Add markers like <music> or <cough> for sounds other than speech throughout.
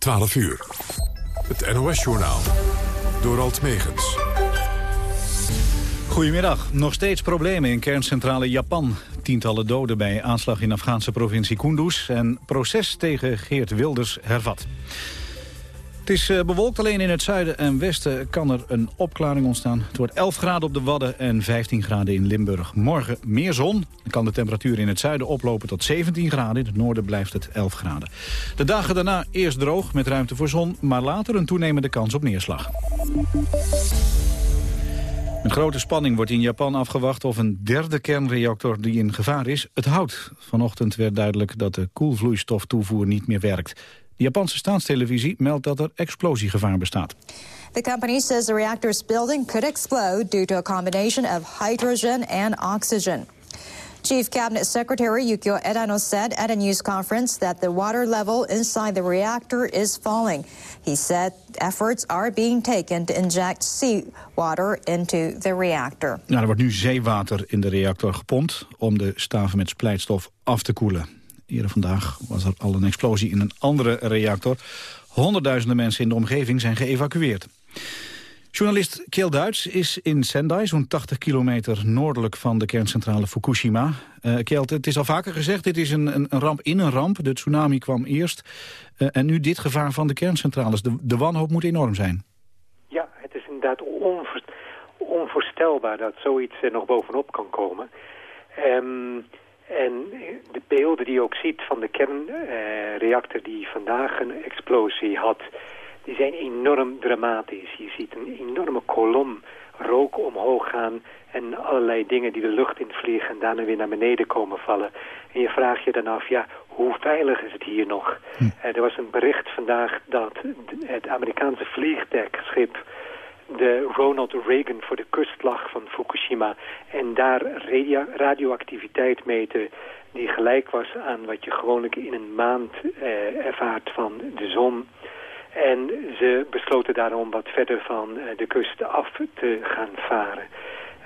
12 uur. Het NOS-journaal. Door Alt Megens. Goedemiddag. Nog steeds problemen in kerncentrale Japan. Tientallen doden bij aanslag in Afghaanse provincie Kunduz... en proces tegen Geert Wilders hervat. Het is eh, bewolkt, alleen in het zuiden en westen kan er een opklaring ontstaan. Het wordt 11 graden op de Wadden en 15 graden in Limburg. Morgen meer zon. Dan kan de temperatuur in het zuiden oplopen tot 17 graden. In het noorden blijft het 11 graden. De dagen daarna eerst droog met ruimte voor zon... maar later een toenemende kans op neerslag. Met grote spanning wordt in Japan afgewacht of een derde kernreactor die in gevaar is, het houdt. Vanochtend werd duidelijk dat de koelvloeistoftoevoer niet meer werkt. De Japanse staatstelevisie meldt dat er explosiegevaar bestaat. The company says the reactor's building could explode due to a combination of hydrogen and oxygen. Chief Cabinet Secretary Yukio Edano said at a news conference that the water level inside the reactor is falling. He said efforts are being taken to inject seawater into the reactor. Nou, er wordt nu zeewater in de reactor gepompt om de staven met splijtstof af te koelen. Eerder vandaag was er al een explosie in een andere reactor. Honderdduizenden mensen in de omgeving zijn geëvacueerd. Journalist Kjell Duits is in Sendai, zo'n 80 kilometer noordelijk van de kerncentrale Fukushima. Uh, het is al vaker gezegd, dit is een, een, ramp in een ramp. De tsunami kwam eerst. Uh, en nu dit gevaar van de kerncentrales. De, de wanhoop moet enorm zijn. Ja, het is inderdaad onvoor, onvoorstelbaar dat zoiets er nog bovenop kan komen. Um, en de beelden die je ook ziet van de kernreactor die vandaag een explosie had... die zijn enorm dramatisch. Je ziet een enorme kolom rook omhoog gaan... en allerlei dingen die de lucht in vliegen en daarna weer naar beneden komen vallen. En je vraagt je dan af, ja, hoe veilig is het hier nog? Hm. er was een bericht vandaag dat het Amerikaanse vliegdekschip de Ronald Reagan voor de kust lag van Fukushima... en daar radio radioactiviteit meten die gelijk was aan wat je gewoonlijk in een maand eh, ervaart van de zon. En ze besloten daarom wat verder van eh, de kust af te gaan varen.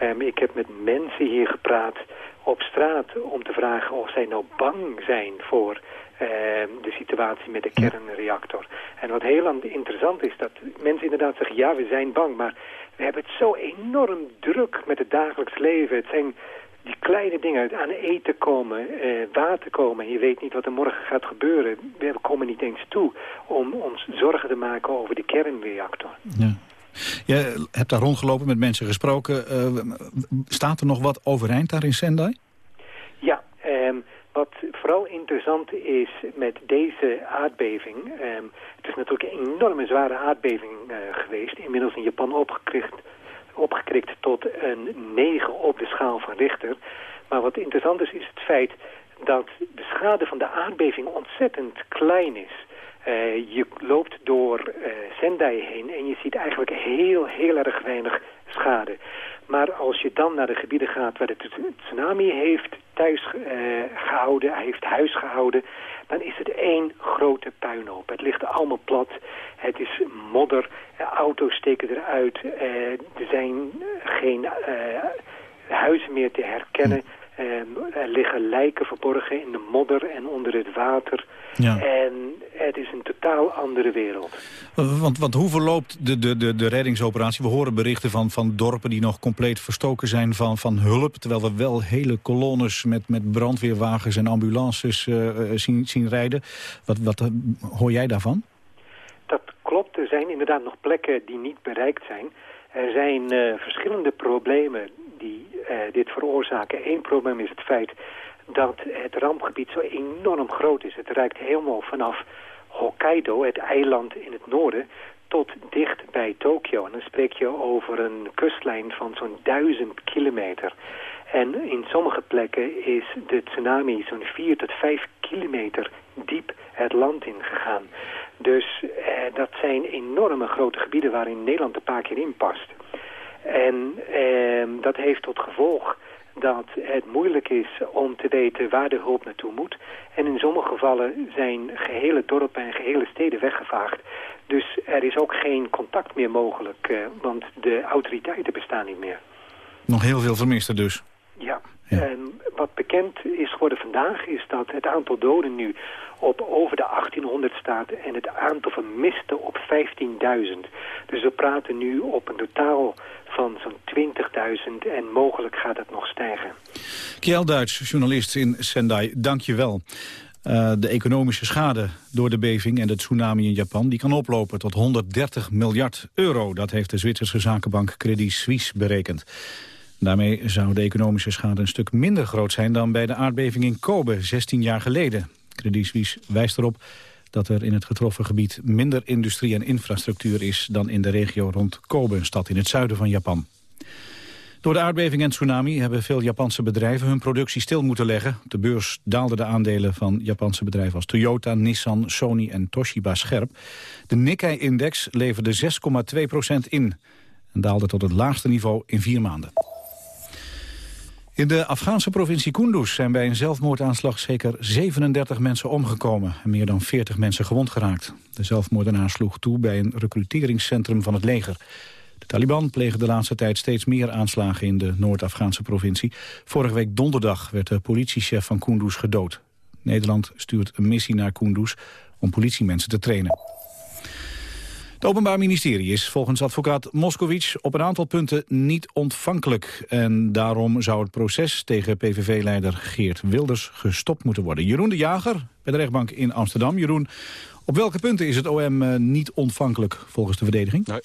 Um, ik heb met mensen hier gepraat op straat om te vragen of zij nou bang zijn voor Ehm, de situatie met de kernreactor. En wat heel interessant is, dat mensen inderdaad zeggen... ja, we zijn bang, maar we hebben het zo enorm druk met het dagelijks leven. Het zijn die kleine dingen, aan eten komen, eh, water komen... en je weet niet wat er morgen gaat gebeuren. We komen niet eens toe om ons zorgen te maken over de kernreactor. Ja. Je hebt daar rondgelopen, met mensen gesproken. Uh, staat er nog wat overeind daar in Sendai? Wat vooral interessant is met deze aardbeving... Um, het is natuurlijk een enorme zware aardbeving uh, geweest... inmiddels in Japan opgekrikt, opgekrikt tot een 9 op de schaal van Richter. Maar wat interessant is, is het feit dat de schade van de aardbeving ontzettend klein is... Uh, je loopt door uh, Sendai heen en je ziet eigenlijk heel, heel erg weinig schade. Maar als je dan naar de gebieden gaat waar de tsunami heeft thuis uh, gehouden, heeft huis gehouden, dan is het één grote puinhoop. Het ligt allemaal plat, het is modder, auto's steken eruit, er zijn geen huizen meer te herkennen. Ehm, er liggen lijken verborgen in de modder en onder het water. Ja. En het is een totaal andere wereld. Want, want hoe verloopt de, de, de, de reddingsoperatie? We horen berichten van, van dorpen die nog compleet verstoken zijn van, van hulp. Terwijl we wel hele kolonnes met, met brandweerwagens en ambulances uh, zien, zien rijden. Wat, wat uh, hoor jij daarvan? Dat klopt. Er zijn inderdaad nog plekken die niet bereikt zijn. Er zijn uh, verschillende problemen die uh, dit veroorzaken. Eén probleem is het feit dat het rampgebied zo enorm groot is. Het reikt helemaal vanaf Hokkaido, het eiland in het noorden, tot dicht bij Tokio. En dan spreek je over een kustlijn van zo'n duizend kilometer. En in sommige plekken is de tsunami zo'n 4 tot 5 kilometer diep het land ingegaan. Dus eh, dat zijn enorme grote gebieden waarin Nederland een paar keer in past. En eh, dat heeft tot gevolg dat het moeilijk is om te weten waar de hulp naartoe moet. En in sommige gevallen zijn gehele dorpen en gehele steden weggevaagd. Dus er is ook geen contact meer mogelijk, eh, want de autoriteiten bestaan niet meer. Nog heel veel vermisten dus. Ja. En wat bekend is geworden vandaag is dat het aantal doden nu op over de 1800 staat en het aantal vermisten op 15.000. Dus we praten nu op een totaal van zo'n 20.000 en mogelijk gaat het nog stijgen. Kjell Duits, journalist in Sendai, dank je wel. Uh, de economische schade door de beving en de tsunami in Japan... die kan oplopen tot 130 miljard euro. Dat heeft de Zwitserse zakenbank Credit Suisse berekend. Daarmee zou de economische schade een stuk minder groot zijn... dan bij de aardbeving in Kobe 16 jaar geleden. Credit Suisse wijst erop dat er in het getroffen gebied minder industrie en infrastructuur is dan in de regio rond Kobe, een stad in het zuiden van Japan. Door de aardbeving en tsunami hebben veel Japanse bedrijven hun productie stil moeten leggen. Op de beurs daalden de aandelen van Japanse bedrijven als Toyota, Nissan, Sony en Toshiba scherp. De Nikkei-index leverde 6,2% in en daalde tot het laagste niveau in vier maanden. In de Afghaanse provincie Kunduz zijn bij een zelfmoordaanslag zeker 37 mensen omgekomen en meer dan 40 mensen gewond geraakt. De zelfmoordenaar sloeg toe bij een recruteringscentrum van het leger. De Taliban plegen de laatste tijd steeds meer aanslagen in de Noord-Afghaanse provincie. Vorige week donderdag werd de politiechef van Kunduz gedood. Nederland stuurt een missie naar Kunduz om politiemensen te trainen. Het Openbaar Ministerie is volgens advocaat Moskowitz op een aantal punten niet ontvankelijk. En daarom zou het proces tegen PVV-leider Geert Wilders gestopt moeten worden. Jeroen de Jager bij de rechtbank in Amsterdam. Jeroen, op welke punten is het OM eh, niet ontvankelijk volgens de verdediging? Nee.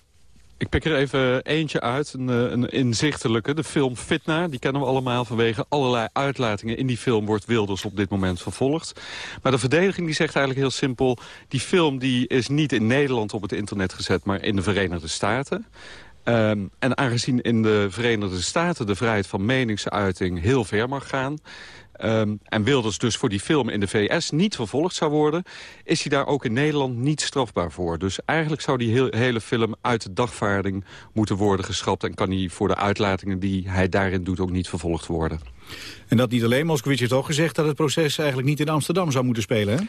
Ik pik er even eentje uit, een, eh, een, inzichtelijke. De film Fitna, die kennen we allemaal vanwege allerlei uitlatingen. In die film wordt Wilders op dit moment vervolgd. Maar de verdediging die zegt eigenlijk heel simpel... die film die is niet in Nederland op het internet gezet, maar in de Verenigde Staten. Ehm, en aangezien in de Verenigde Staten de vrijheid van meningsuiting heel ver mag gaan... Um, en Wilders dus voor die film in de VS niet vervolgd zou worden... is hij daar ook in Nederland niet strafbaar voor. Dus eigenlijk zou die hele film uit de dagvaarding moeten worden geschrapt... en kan hij voor de uitlatingen die hij daarin doet ook niet vervolgd worden. En dat niet alleen. Moskowitz heeft ook gezegd dat het proces eigenlijk niet in Amsterdam zou moeten spelen, hè?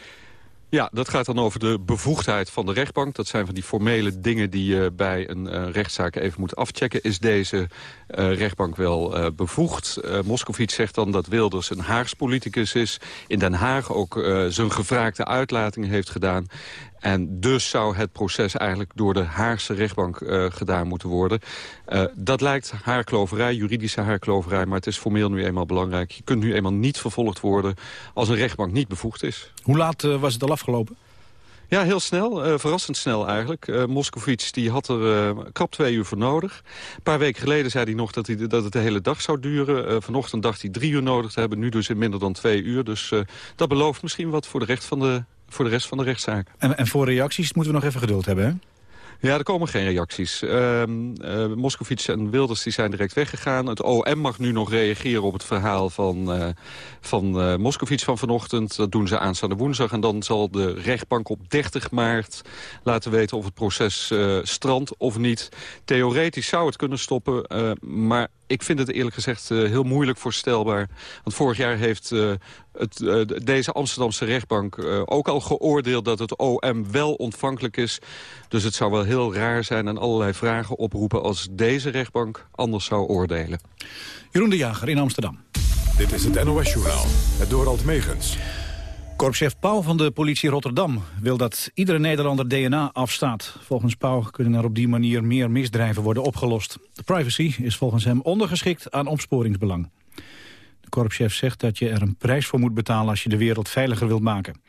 Ja, dat gaat dan over de bevoegdheid van de rechtbank. Dat zijn van die formele dingen die je bij een uh, rechtszaak even moet afchecken. Is deze uh, rechtbank wel uh, bevoegd? Moskovits zegt dan dat Wilders een Haags politicus is. In Den Haag ook zijn gevraagde uitlatingen heeft gedaan. En dus zou het proces eigenlijk door de Haagse rechtbank uh, gedaan moeten worden. Uh, dat lijkt haarkloverij, juridische haarkloverij, maar het is formeel nu eenmaal belangrijk. Je kunt nu eenmaal niet vervolgd worden als een rechtbank niet bevoegd is. Hoe laat uh, was het al afgelopen? Ja, heel snel. Uh, verrassend snel eigenlijk. Uh, Moskovits die had er uh, krap twee uur voor nodig. Een paar weken geleden zei hij nog dat, hij, dat het de hele dag zou duren. vanochtend dacht hij drie uur nodig te hebben. Nu dus in minder dan twee uur. Dus dat belooft misschien wat voor de, recht van de, voor de rest van de rechtszaak. En, en voor reacties moeten we nog even geduld hebben, hè? Ja, er komen geen reacties. Uh, uh, Moskovits en Wilders die zijn direct weggegaan. Het OM mag nu nog reageren op het verhaal van, uh, van uh, Moskovits van vanochtend. Dat doen ze aanstaande woensdag. En dan zal de rechtbank op 30 maart laten weten of het proces strandt of niet. Theoretisch zou het kunnen stoppen, maar ik vind het eerlijk gezegd uh, heel moeilijk voorstelbaar. Want vorig jaar heeft uh, het, uh, deze Amsterdamse rechtbank ook al geoordeeld... dat het OM wel ontvankelijk is. Dus het zou wel heel raar zijn en allerlei vragen oproepen... als deze rechtbank anders zou oordelen. Jeroen de Jager in Amsterdam. Dit is het NOS-journaal, het Dorald Megens. Korpschef Pauw van de politie Rotterdam wil dat iedere Nederlander DNA afstaat. Volgens Pauw kunnen er op die manier meer misdrijven worden opgelost. De privacy is volgens hem ondergeschikt aan opsporingsbelang. De korpschef zegt dat je er een prijs voor moet betalen als je de wereld veiliger wilt maken.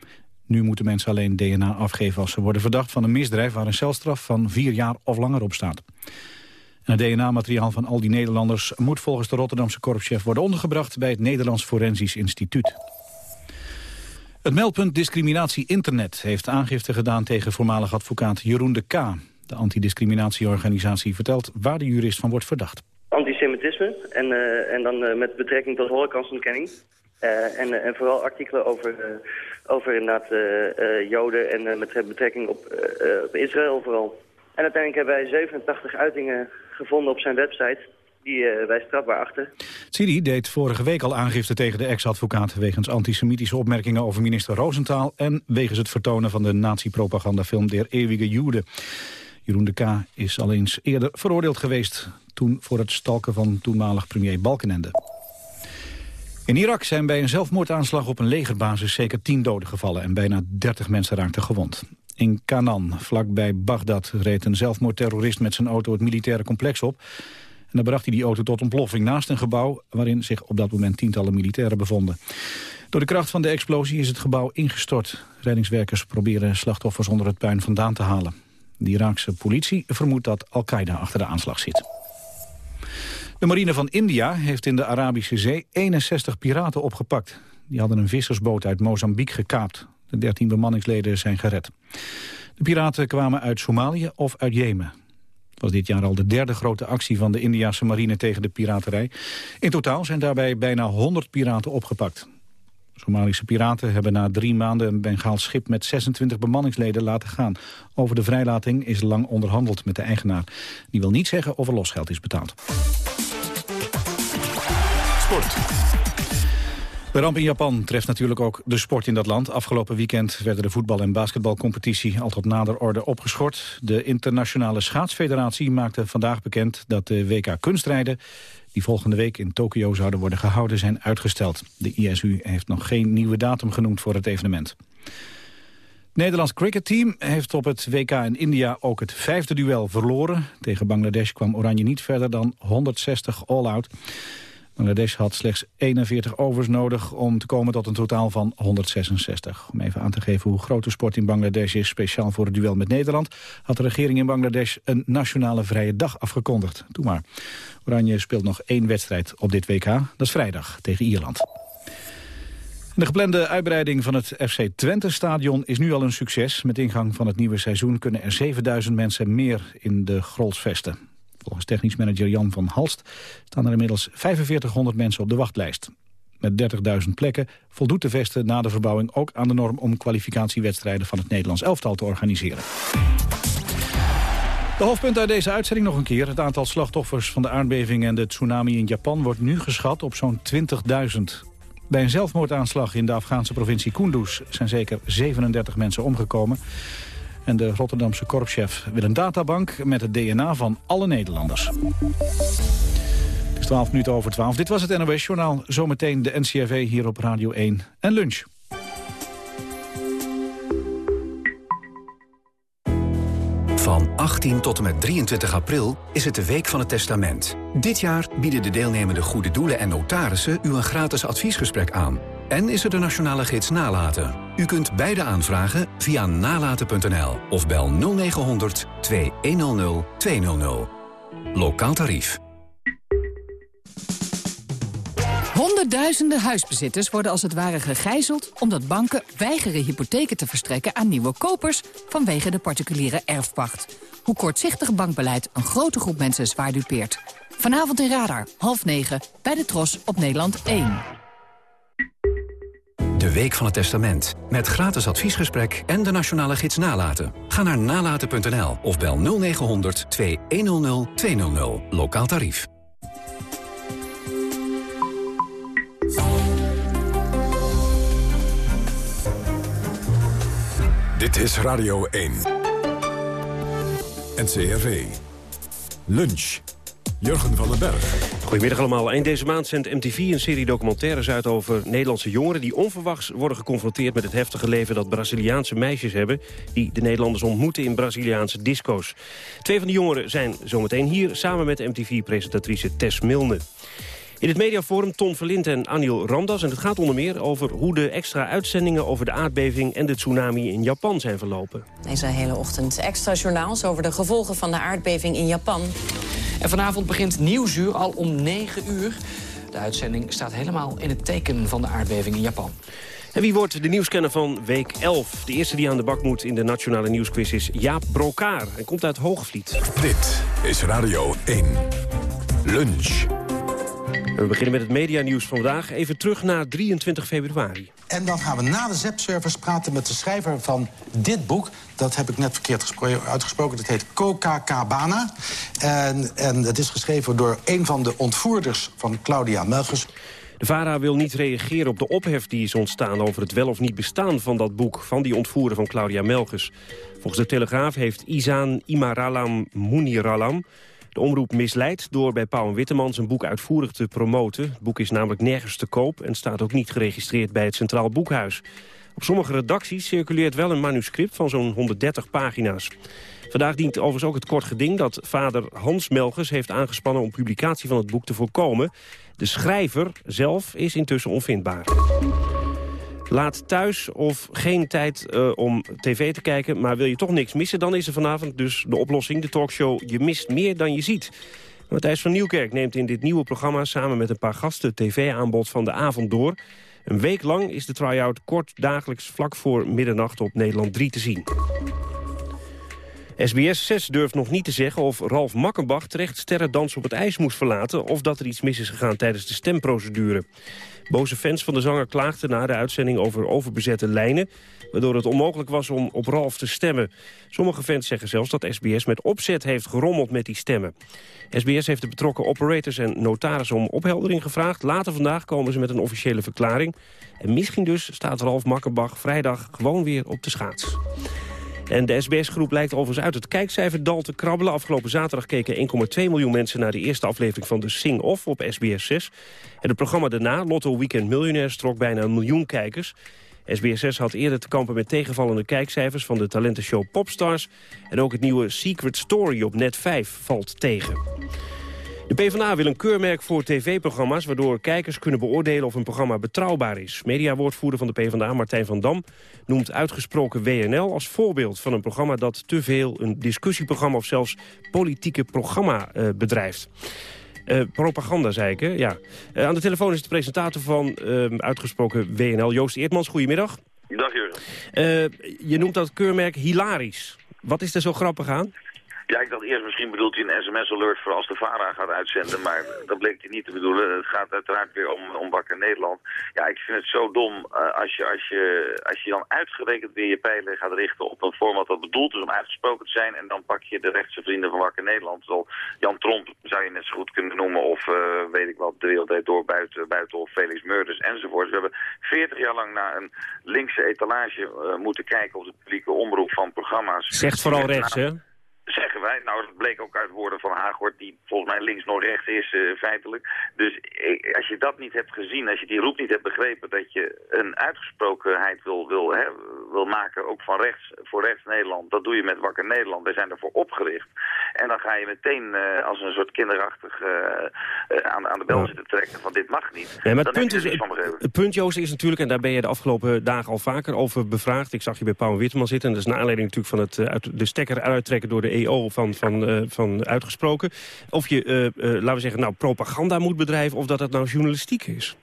Nu moeten mensen alleen DNA afgeven als ze worden verdacht van een misdrijf waar een celstraf van vier jaar of langer op staat. het DNA-materiaal van al die Nederlanders moet volgens de Rotterdamse korpschef worden ondergebracht bij het Nederlands Forensisch Instituut. Het meldpunt Discriminatie Internet heeft aangifte gedaan tegen voormalig advocaat Jeroen de K. De antidiscriminatieorganisatie vertelt waar de jurist van wordt verdacht. Antisemitisme en, uh, en dan uh, met betrekking tot holocaustontkenning. Uh, en, en vooral artikelen over, over inderdaad Joden en met betrekking op, op Israël vooral. En uiteindelijk hebben wij 87 uitingen gevonden op zijn website die uh, wij strafbaar achter. Siri deed vorige week al aangifte tegen de ex-advocaat... wegens antisemitische opmerkingen over minister Roosentaal... en wegens het vertonen van de nazi-propagandafilm Der Eeuwige Joden. Jeroen de K. is al eens eerder veroordeeld geweest... toen voor het stalken van toenmalig premier Balkenende. In Irak zijn bij een zelfmoordaanslag op een legerbasis zeker tien doden gevallen en bijna 30 mensen raakten gewond. In Kanan, vlakbij Bagdad, reed een zelfmoordterrorist met zijn auto het militaire complex op. Dan bracht hij die auto tot ontploffing naast een gebouw waarin zich op dat moment tientallen militairen bevonden. Door de kracht van de explosie is het gebouw ingestort. Reddingswerkers proberen slachtoffers onder het puin vandaan te halen. De Iraakse politie vermoedt dat Al-Qaeda achter de aanslag zit. De marine van India heeft in de Arabische Zee 61 piraten opgepakt. Die hadden een vissersboot uit Mozambique gekaapt. De 13 bemanningsleden zijn gered. De piraten kwamen uit Somalië of uit Jemen. Was dit jaar al de derde grote actie van de Indiase marine tegen de piraterij. In totaal zijn daarbij bijna 100 piraten opgepakt. Somalische piraten hebben na drie maanden een Bengaals schip met 26 bemanningsleden laten gaan. Over de vrijlating is lang onderhandeld met de eigenaar. Die wil niet zeggen of er losgeld is betaald. Sport. De ramp in Japan treft natuurlijk ook de sport in dat land. Afgelopen weekend werden de voetbal- en basketbalcompetitie al tot nader orde opgeschort. De internationale schaatsfederatie maakte vandaag bekend dat de WK kunstrijden die volgende week in Tokio zouden worden gehouden zijn uitgesteld. De ISU heeft nog geen nieuwe datum genoemd voor het evenement. Het Nederlands cricketteam heeft op het WK in India ook het vijfde duel verloren. Tegen Bangladesh kwam Oranje niet verder dan 160 all-out. Bangladesh had slechts 41 overs nodig om te komen tot een totaal van 166. Om even aan te geven hoe groot de sport in Bangladesh is, speciaal voor het duel met Nederland, had de regering in Bangladesh een nationale vrije dag afgekondigd. Doe maar. Oranje speelt nog één wedstrijd op dit WK, dat is vrijdag tegen Ierland. De geplande uitbreiding van het FC Twente-stadion is nu al een succes. Met ingang van het nieuwe seizoen kunnen er 7000 mensen meer in de Grolsvesten. Volgens technisch manager Jan van Halst staan er inmiddels 4500 mensen op de wachtlijst. Met 30.000 plekken voldoet de vesten na de verbouwing ook aan de norm om kwalificatiewedstrijden van het Nederlands elftal te organiseren. De hoofdpunt uit deze uitzending nog een keer. Het aantal slachtoffers van de aardbeving en de tsunami in Japan wordt nu geschat op zo'n 20.000. Bij een zelfmoordaanslag in de Afghaanse provincie Kunduz zijn zeker 37 mensen omgekomen. En de Rotterdamse korpschef wil een databank met het DNA van alle Nederlanders. Het is 12 minuten over 12. Dit was het NOS Journaal. Zometeen de NCRV hier op Radio 1 en lunch. Van 18 tot en met 23 april is het de Week van het Testament. Dit jaar bieden de deelnemende goede doelen en notarissen u een gratis adviesgesprek aan. En is er de nationale gids Nalaten. U kunt beide aanvragen via nalaten.nl of bel 0900 2100 200. Lokaal tarief. Honderdduizenden huisbezitters worden als het ware gegijzeld... omdat banken weigeren hypotheken te verstrekken aan nieuwe kopers... vanwege de particuliere erfpacht. Hoe kortzichtig bankbeleid een grote groep mensen zwaar dupeert. Vanavond in Radar, half negen, bij de Tros op Nederland 1. De Week van het Testament. Met gratis adviesgesprek en de nationale gids Nalaten. Ga naar nalaten.nl of bel 0900 2100 200. Lokaal tarief. Dit is Radio 1. NCRV. Lunch. Jurgen van den Berg. Goedemiddag allemaal. Eind deze maand zendt MTV een serie documentaires uit over Nederlandse jongeren... die onverwachts worden geconfronteerd met het heftige leven dat Braziliaanse meisjes hebben... die de Nederlanders ontmoeten in Braziliaanse disco's. Twee van die jongeren zijn zometeen hier samen met MTV-presentatrice Tess Milne. In het mediaforum Ton Verlint en Anil Ramdas. En het gaat onder meer over hoe de extra uitzendingen over de aardbeving en de tsunami in Japan zijn verlopen. Deze hele ochtend extra journaals over de gevolgen van de aardbeving in Japan. En vanavond begint Nieuwsuur al om 9 uur. De uitzending staat helemaal in het teken van de aardbeving in Japan. En wie wordt de nieuwskenner van week 11? De eerste die aan de bak moet in de Nationale Nieuwsquiz is Jaap Brokaar. Hij komt uit Hoogvliet. Dit is Radio 1. Lunch. We beginnen met het medianieuws van vandaag. Even terug naar 23 februari. En dan gaan we na de ZEP-service praten met de schrijver van dit boek. Dat heb ik net verkeerd uitgesproken. Dat heet Copacabana. En, en het is geschreven door een van de ontvoerders van Claudia Melchus. De VARA wil niet reageren op de ophef die is ontstaan... over het wel of niet bestaan van dat boek van die ontvoerder van Claudia Melchus. Volgens de Telegraaf heeft Izaan Imaralam Muniralam De omroep misleidt door bij Pauw en Witteman zijn boek uitvoerig te promoten. Het boek is namelijk nergens te koop en staat ook niet geregistreerd bij het Centraal Boekhuis. Op sommige redacties circuleert wel een manuscript van zo'n 130 pagina's. Vandaag dient overigens ook het kort geding dat vader Hans Melgers heeft aangespannen om publicatie van het boek te voorkomen. De schrijver zelf is intussen onvindbaar. Laat thuis of geen tijd uh, om tv te kijken, maar wil je toch niks missen... dan is er vanavond dus de oplossing, de talkshow Je mist meer dan je ziet. Matthijs van Nieuwkerk neemt in dit nieuwe programma... samen met een paar gasten tv-aanbod van de avond door. Een week lang is de try-out kort dagelijks vlak voor middernacht op Nederland 3 te zien. SBS 6 durft nog niet te zeggen of Ralf Makkenbach terecht sterrendans op het ijs moest verlaten... of dat er iets mis is gegaan tijdens de stemprocedure. Boze fans van de zanger klaagden na de uitzending over overbezette lijnen... waardoor het onmogelijk was om op Ralf te stemmen. Sommige fans zeggen zelfs dat SBS met opzet heeft gerommeld met die stemmen. SBS heeft de betrokken operators en notarissen om opheldering gevraagd. Later vandaag komen ze met een officiële verklaring. En misschien dus staat Ralf Makkenbach vrijdag gewoon weer op de schaats. En de SBS-groep lijkt overigens uit het kijkcijferdal te krabbelen. Afgelopen zaterdag keken 1,2 miljoen mensen naar de eerste aflevering van de Sing Off op SBS 6. En het programma daarna, Lotto Weekend Millionaires, trok bijna een miljoen kijkers. SBS 6 had eerder te kampen met tegenvallende kijkcijfers van de talentenshow Popstars. En ook het nieuwe Secret Story op Net 5 valt tegen. De PvdA wil een keurmerk voor tv-programma's... waardoor kijkers kunnen beoordelen of een programma betrouwbaar is. Mediawoordvoerder van de PvdA, Martijn van Dam... noemt uitgesproken WNL als voorbeeld van een programma... dat te veel een discussieprogramma of zelfs politieke programma uh, bedrijft. Uh, propaganda, zei ik, hè? Ja. Uh, aan de telefoon is de presentator van uitgesproken WNL, Joost Eertmans. Goedemiddag. Dag, Jurgen. je noemt dat keurmerk hilarisch. Wat is er zo grappig aan? Ja, ik dacht eerst misschien bedoelt hij een sms-alert voor als de VARA gaat uitzenden, maar dat bleek hij niet te bedoelen. Het gaat uiteraard weer om, om Wakker Nederland. Ja, ik vind het zo dom uh, als, je, als, je, als je dan uitgerekend weer je pijlen gaat richten op een format dat bedoeld is om uitgesproken te zijn en dan pak je de rechtse vrienden van Wakker Nederland. Zoals Jan Tromp zou je net zo goed kunnen noemen of uh, weet ik wat, de wereld heet door buiten, buiten of Felix Meurders enzovoort. We hebben 40 jaar lang naar een linkse etalage uh, moeten kijken op de publieke omroep van programma's. Zegt vooral rechts, hè? Zeggen wij. Nou, dat bleek ook uit woorden van Hagort, die volgens mij links nog rechts is, uh, feitelijk. Dus eh, als je dat niet hebt gezien, als je die roep niet hebt begrepen... dat je een uitgesprokenheid wil, wil, hè, wil maken, ook van rechts, voor rechts Nederland... dat doe je met Wakker Nederland. Wij zijn ervoor opgericht. En dan ga je meteen uh, als een soort kinderachtig aan, aan de bel zitten trekken van dit mag niet. Ja, maar het punt, is, het punt, Joost, is natuurlijk, en daar ben je de afgelopen dagen al vaker over bevraagd... ik zag je bij Paul Witteman zitten, en dat is naar aanleiding natuurlijk van het uit de stekker uittrekken door de EO van, van, uh, van uitgesproken. Of je, uh, uh, laten we zeggen, nou propaganda moet bedrijven... of dat het nou journalistiek is.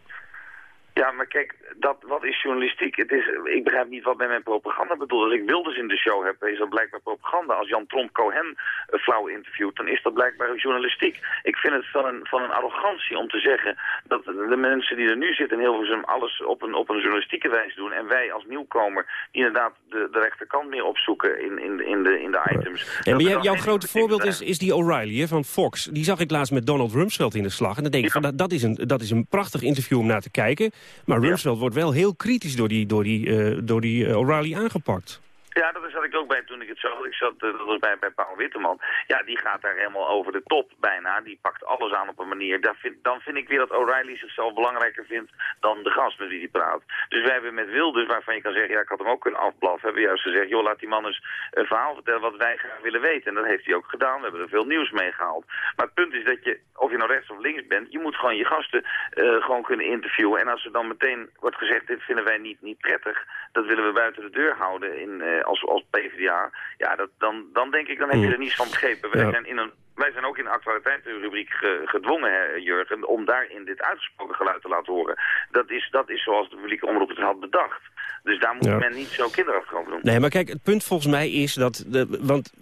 Ja, maar kijk, dat, wat is journalistiek? Het is, ik begrijp niet wat men met propaganda bedoelt. Als ik Wilders in de show heb, is dat blijkbaar propaganda. Als Jan Tromp Cohen flauw interviewt, dan is dat blijkbaar journalistiek. Ik vind het van een, van een arrogantie om te zeggen dat de mensen die er nu zitten in Hilversum alles op een, op een journalistieke wijze doen. En wij als nieuwkomer die inderdaad de, de rechterkant meer opzoeken in, in, in, de, in de items. Ja, maar jouw grote voorbeeld is, is die O'Reilly van Fox. Die zag ik laatst met Donald Rumsfeld in de slag. En dan denk ik, van, dat, dat, is een, dat is een prachtig interview om naar te kijken. Maar Rumsfeld wordt wel heel kritisch door die, door die, uh, door die uh, O'Reilly aangepakt. Ja, dat zat ik ook bij toen ik het zag. Ik zat, uh, dat was bij, bij Paul Witteman. Ja, die gaat daar helemaal over de top bijna. Die pakt alles aan op een manier. Daar dan vind ik weer dat O'Reilly zichzelf belangrijker vindt dan de gast met wie hij praat. Dus wij hebben met Wilders, waarvan je kan zeggen, ja, ik had hem ook kunnen afblaffen, hebben juist gezegd, joh, laat die man eens een verhaal vertellen wat wij graag willen weten. En dat heeft hij ook gedaan. We hebben er veel nieuws mee gehaald. Maar het punt is dat je, of je nou rechts of links bent, je moet gewoon je gasten uh, gewoon kunnen interviewen. En als er dan meteen wordt gezegd, dit vinden wij niet, niet prettig, dat willen we buiten de deur houden in, uh, als, als PvdA, ja, dat, dan, dan denk ik, dan heb je er niets van begrepen. Ja. zijn, in een, wij zijn ook in de actualiteitsrubriek ge, gedwongen, hè, Jurgen, om daarin dit uitgesproken geluid te laten horen. Dat is, dat is zoals de publieke omroep het had bedacht. Dus daar moet ja. men niet zo kinderachtig over doen. Nee, maar kijk, het punt volgens mij is dat... De, want